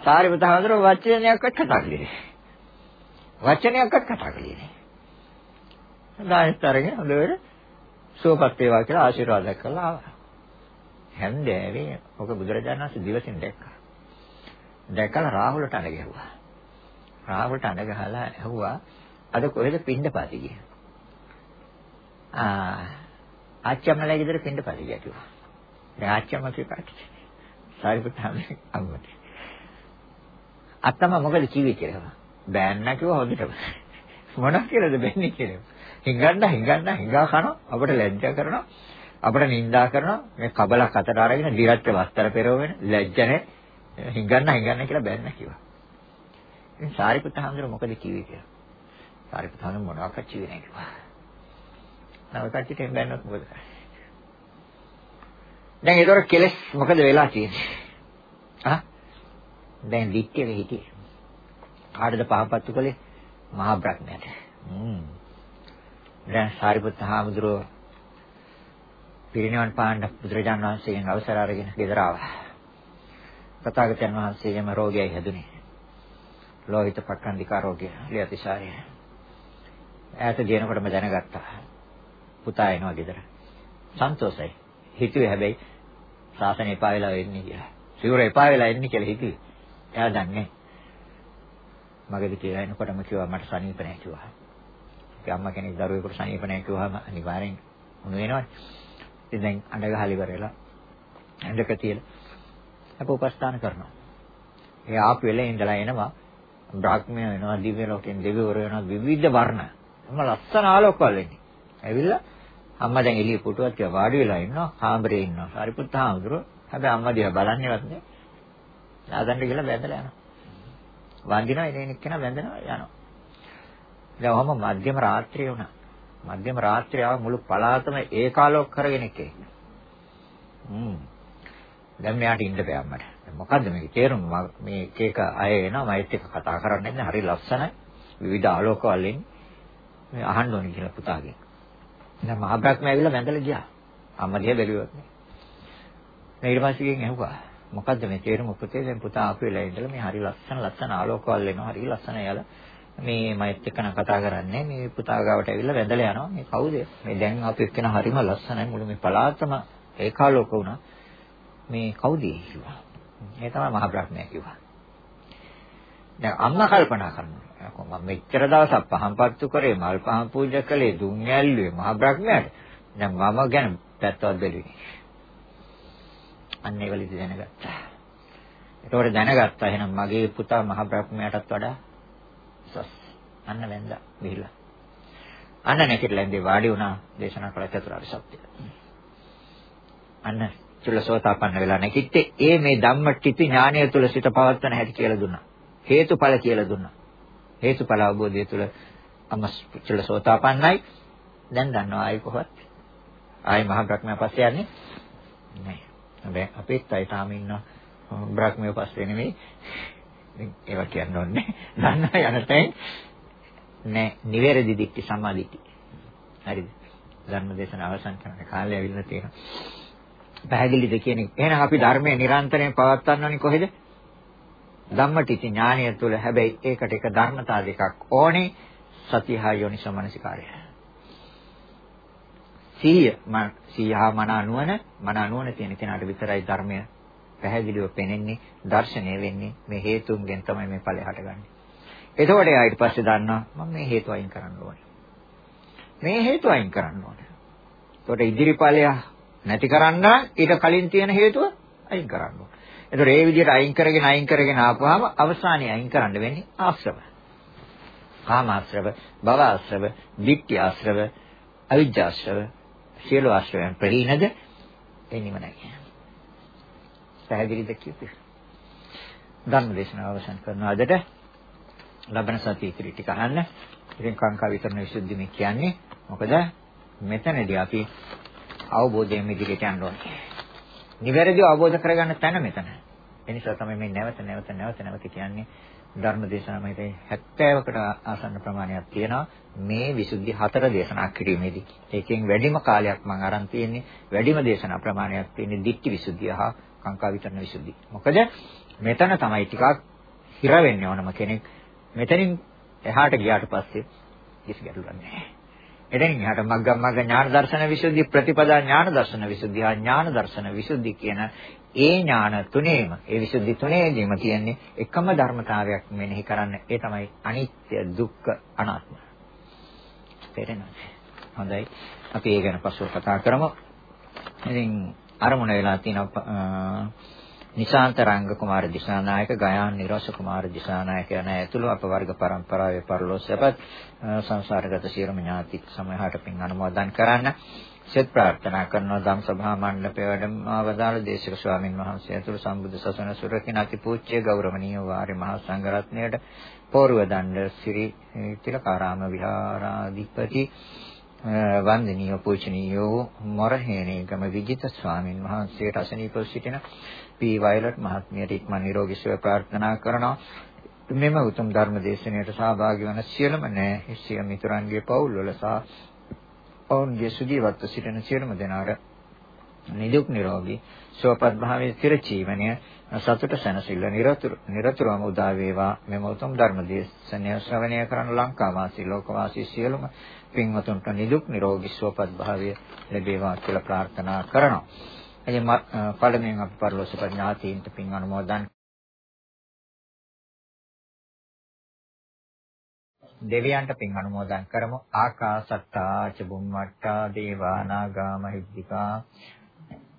සාරිපුත හඳුර වචනයක්වත් කතා කළේ. වචනයක්වත් කතා කළේ නෑ. දායස්තරගෙන හොඳට සුවපත් වේවා කියලා ආශිර්වාද කළා ආවා. හැන්දෑවේ ඔක බුදුරජාණන් වහන්සේ දිවසින් දැක්කා. දැකලා රාහුලට අඬ ගැහුවා. රාහුලට අඬ ගහලා ඇහුවා අද කොහෙද පින්ඩපාති ගියේ? ආ ආච්චම්මලා ගෙදර පින්ඩපාති ගියා කිව්වා. දැන් ආච්චම්ම කිව්වා. සාරිපුත්‍රාමේ අම්මට. අත්තම මොකද කිව්වේ කියලා. බෑන්න කිව්වා හොඳටම. මොනක් කියලාද බෑන්නේ කියලා. හිඟන්න හිඟන්න හිඟා කනවා අපිට ලැජ්ජා කරනවා අපිට නිඳා කරනවා මේ කබලක් අතට අරගෙන දිරච්ච වස්ත්‍ර පෙරවෙන ලැජ්ජ නැහැ හිඟන්න හිඟන්න කියලා බැන්න කිව්වා. ඉතින් සාරිපුත්ත හාමුදුරුවෝ මොකද කිව්වේ කියලා. සාරිපුත්ත හාමුදුරුවෝ මොනවක්වත් කිව්වේ නැහැ කිව්වා. නව කච්චිටෙන් බැන්නොත් මොකද කරන්නේ? දැන් ඒතර කෙලස් මොකද වෙලා තියෙන්නේ? ආ? දැන් දික්කේ හිටියේ. කාටද පහපත්තු කළේ? මහා බ්‍රහ්මයාට. හ්ම්. දැන් සාරිපුත්ත හාමුදුරුවෝ පිරිනිවන් පාන්න බුදුරජාණන් වහන්සේගෙන් අවසර අරගෙන ගෙදර ආවා. තථාගතයන් වහන්සේගේම රෝගයයි හැදුනේ. ලෝහිත පක්ඛන්දිකා රෝගය. ලියතිසාරය. ඈත දිනකොටම දැනගත්තා. පුතා එනවා ගෙදර. සන්තෝෂයි. හිතුවේ හැබැයි සාසනේ පාවිලා වෙන්නේ කියලා. සිවුර එපා වෙලා එන්නේ කියලා හිතුවේ. එයා දන්නේ. මගේද කියලා එනකොටම කිව්වා මට සනීප නැහැ කිව්වා. ඒ අම්මා කෙනෙක් දරුවෙකුට සනීප නැහැ කිව්වම අනිවාර්යෙන් උණු වෙනවනේ. ඉතින් දැන් අඬ ගහලා ඉවර වෙලා ඇඳක තියලා අප උපස්ථාන කරනවා. ඒ ආපු වෙලේ ඉඳලා එනවා බ්‍රහ්මය වෙනවා දිව්‍ය ලෝකෙන් දෙවිවරු වෙනවා විවිධ වර්ණ. එම ලස්සන ආලෝකවල ඉන්නේ. ඇවිල්ලා අම්මා දැන් එළිය පුටුවත් කියලා වාඩි වෙලා ඉන්නවා. කාමරේ ඉන්නවා. සාරිපුත්ත හාමුදුරුවෝ. හැබැයි අම්මා දිහා බලන්නේවත් නෑ. ආදන්න කියලා බැඳලා යනවා. වන්දිනවා එන එක්කෙනා බැඳනවා යනවා. දැන් ඔහම මධ්‍යම රාත්‍රිය වුණා. මධ්‍යම රාත්‍රිය ආව මුළු පළාතම ඒකාලෝක කරගෙන ඉකේ. හ්ම්. දැන් මෙයාට ඉන්න බෑ අම්මට. මොකද්ද මේකේ? තේරුම මේ එක එක අය එනවා මයිත් එක්ක කතා කරන්නේ නැහැ හරි ලස්සනයි. විවිධ ආලෝකවල ඉන්නේ මේ අහන්න ඕනේ කියලා පුතාගෙන්. දැන් මහ බ්‍රහ්මයා ඇවිල්ලා වැඳලා ගියා. අම්මා දිහා බැලුවත් නේ. ඊට පස්සේ ගෙන් ඇහුවා. මොකද්ද මේ තේරුම පුතේ? දැන් පුතා ආපු වෙලාව ඉඳලා මේ හරි ලස්සන ලස්සන ආලෝකවල එනවා හරි ලස්සන යාලා මේ මයිත් එක්ක නම් කතා කරන්නේ මේ පුතා ගාවට ඇවිල්ලා වැඳලා යනවා. මේ කවුද? මේ දැන් ආපු එක්කෙනා හරිම ලස්සනයි. මුළු මේ පළාතම ඒකාලෝක වුණා. මේ කවුද කිව්වා ඒ තමයි මහා බ්‍රහ්මයා කිව්වා. දැන් අම්මා කල්පනා කරනවා. මම මෙච්චර දවසක් පහන්පත්තු කරේ මල් පහන් පූජා කළේ දුන් ඇල්ලුවේ මහා බ්‍රහ්මයාට. දැන් මම ගැන පැත්තවත් බැලුවේ. අන්න ඒ වලිද දැනගත්තා. ඒතකොට දැනගත්තා එහෙනම් මගේ පුතා මහා බ්‍රහ්මයාටත් වඩා සස් අන්න වැන්දා ගිහිල්ලා. අන්න නැකිටලා ඉඳි වාඩි වුණා දේශනා කළ චතුරාර්ය සත්‍ය. අන්න චුල්ලසෝතාපන්න වෙලා නැකිට්ටේ ඒ මේ ධම්මටිති ඥානය තුල සිත පවත්වන හැටි කියලා දුන්නා. හේතුඵල කියලා දුන්නා. හේතුඵල අවබෝධය තුල අම චුල්ලසෝතාපන්නයි. දැන් දන්නවා ආයි කොහොමද? ආයි මහා බ්‍රහ්මයා පස්සේ යන්නේ නැහැ. හැබැයි අපිත් අය තාම ඉන්නවා බ්‍රහ්මය පස්සේ නෙමෙයි. ඒවා කියන්න ඕනේ. දන්නා යන තැන් නෑ නිවැරදි දික්ටි සමාධිටි. හරිද? ධර්ම දේශන අවසන් කරන කාලය ඇවිල්ලා තියෙනවා. පැහැදිලිද කියන එක. එහෙනම් අපි ධර්මයේ නිරන්තරයෙන් පවත්වන්න ඕනේ කොහෙද? ධම්මටිති ඥානය තුළ හැබැයි ඒකට එක ධර්මතා දෙකක් ඕනේ සතිහා යෝනිසමනසිකාරය. සීය මන සීහා මන අනුවන මන අනුවන තියෙන කෙනාට විතරයි ධර්මය පැහැදිලිව පෙනෙන්නේ දර්ශනය වෙන්නේ මේ හේතුන්ගෙන් තමයි මේ ඵලය හටගන්නේ. එතකොට එයා ඊට පස්සේ දන්නවා මම මේ හේතු අයින් කරන්න ඕනේ. මේ හේතු අයින් කරන්න ඕනේ. එතකොට ඉදිරි ඵලය නැති කරන්න ඊට කලින් තියෙන හේතුව අයින් කරන්න ඕනේ. ඒතකොට ඒ විදිහට අයින් කරගෙන අයින් කරගෙන ආපුවාම අවසානයේ අයින් කරන්න වෙන්නේ ආශ්‍රව. කාම ආශ්‍රව, භව ආශ්‍රව, ditthි ආශ්‍රව, අවිජ්ජා ආශ්‍රව, සියලු ආශ්‍රවයන් ප්‍රහීනද එන්නේම නැහැ. පැහැදිලිද කියුවේ? ධර්ම දේශනාව අවසන් කරන අදට ලබන සතිය ඉතිරි ටික අහන්න. ඉතින් කාංකා විතරන විසුද්ධි මේ කියන්නේ. මොකද මෙතනදී අපි අවබෝධයෙන් ඉදිරියට යන්න ඕනේ. නිවැරදිව අවබෝධ කරගන්න තැන මෙතන. ඒ නිසා තමයි මේ නැවත නැවත නැවත නැවත කියන්නේ ධර්ම දේශනා මහිතේ 70කට ආසන්න ප්‍රමාණයක් තියෙනවා මේ විසුද්ධි හතර දේශනා කිරීමේදී. ඒකෙන් වැඩිම කාලයක් මම අරන් තියෙන්නේ වැඩිම දේශනා ප්‍රමාණයක් තියෙන්නේ ditthi විසුද්ධිය හා කාංකා විතරන විසුද්ධිය. මොකද මෙතන තමයි ටිකක් හිර වෙන්නේ ඕනම කෙනෙක්. මෙතනින් එහාට ගියාට පස්සේ කිසි ගැටලුවක් නැහැ. එතනින් එහාට මග්ගම් මග්ග ඥාන දර්ශන විසුද්ධි ප්‍රතිපදා ඥාන දර්ශන විසුද්ධි ආ ඥාන දර්ශන විසුද්ධි කියන ඒ ඥාන තුනේම ඒ විසුද්ධි තුනේදීම තියෙන්නේ එකම ධර්මතාවයක් මෙනෙහි කරන්න. ඒ තමයි අනිත්‍ය දුක්ඛ අනාත්ම. තේරෙනවද? හොඳයි. අපි ඒ ගැන පස්ව කතා කරමු. ඉතින් අරමුණ වෙලා තියෙන නිශාන්ත රංග කුමාර දිසානායක ගයාන් නිරෝෂ කුමාර දිසානායක යන ඇතුළු අප වර්ග પરම්පරාවේ පරිලෝසපත් සංසාරගත සියලුම ඥාති සමයහට පින් අනුමෝදන් කරන්න. සෙත් ප්‍රාර්ථනා කරනවා ධම් සභා මණ්ඩපයේ වැඩමවදාළ දේශක ස්වාමින් වහන්සේ ඇතුළු සම්බුද්ධ සසුන සුරකින්න අතිපූජ්‍ය ගෞරවනීය වාරි මහා සංඝරත්නයට පෝරුව දණ්ඩ සිරි තිලකාරාම විහාරාධිපති වන්දනීය පූජනීය මොරහේනේ ගම විජිත ස්වාමින් වහන්සේට අසනීපව සිටින පී වයලට් මහත්මියට ඉක්මන් නිරෝගී සුව ප්‍රාර්ථනා කරනවා. මෙම උතුම් ධර්ම දේශනාවට සහභාගී වන සියලුම නෑ සිය මිතුරන්ගේ පවුල්වල සහ ඔවුන්ගේ සුජීවත්ව සිටින සියලුම දෙනාට නිදුක් නිරෝගී සුවපත් භාවයේ චිර ජීවනය සතුට සැනසෙල්ල නිරතුරු නිරතුරුවම උදා වේවා මෙම උතුම් ධර්ම දේශනය ශ්‍රවණය කරන ලංකාවාසී ලෝකවාසී සියලුම පින්වතුන්ට නිදුක් නිරෝගී සුවපත් භාවය ලැබේවා කියලා ප්‍රාර්ථනා කරනවා. එනම් පළමුවෙන් අපි පරිලෝක ප්‍රඥාතීන්ට පින් අනුමෝදන් දෙවියන්ට පින් අනුමෝදන් කරමු ආකාසත්තා ච බුම්මට්ටා දේවා නාග මහිද්దికා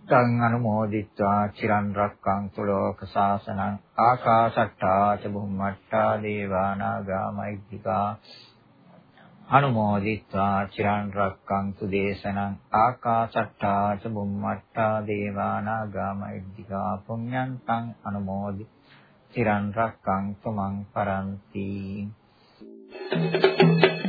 තං අනුමෝදිත්වා චිරන් රක්කන්තු ලෝක සාසනං ආකාසට්ටා ච බුම්මට්ටා දේවා නාග මහිද්దికා අනුමෝදිත්වා චිරන් රක්කන්තු දේශනං ආකාශට්ටා ච බුම්මට්ටා දේවා නාග මහිද්దికා පුඤ්ඤන්තං අනුමෝදි චිරන් රක්කන්තු මං පරන්ති Thank you.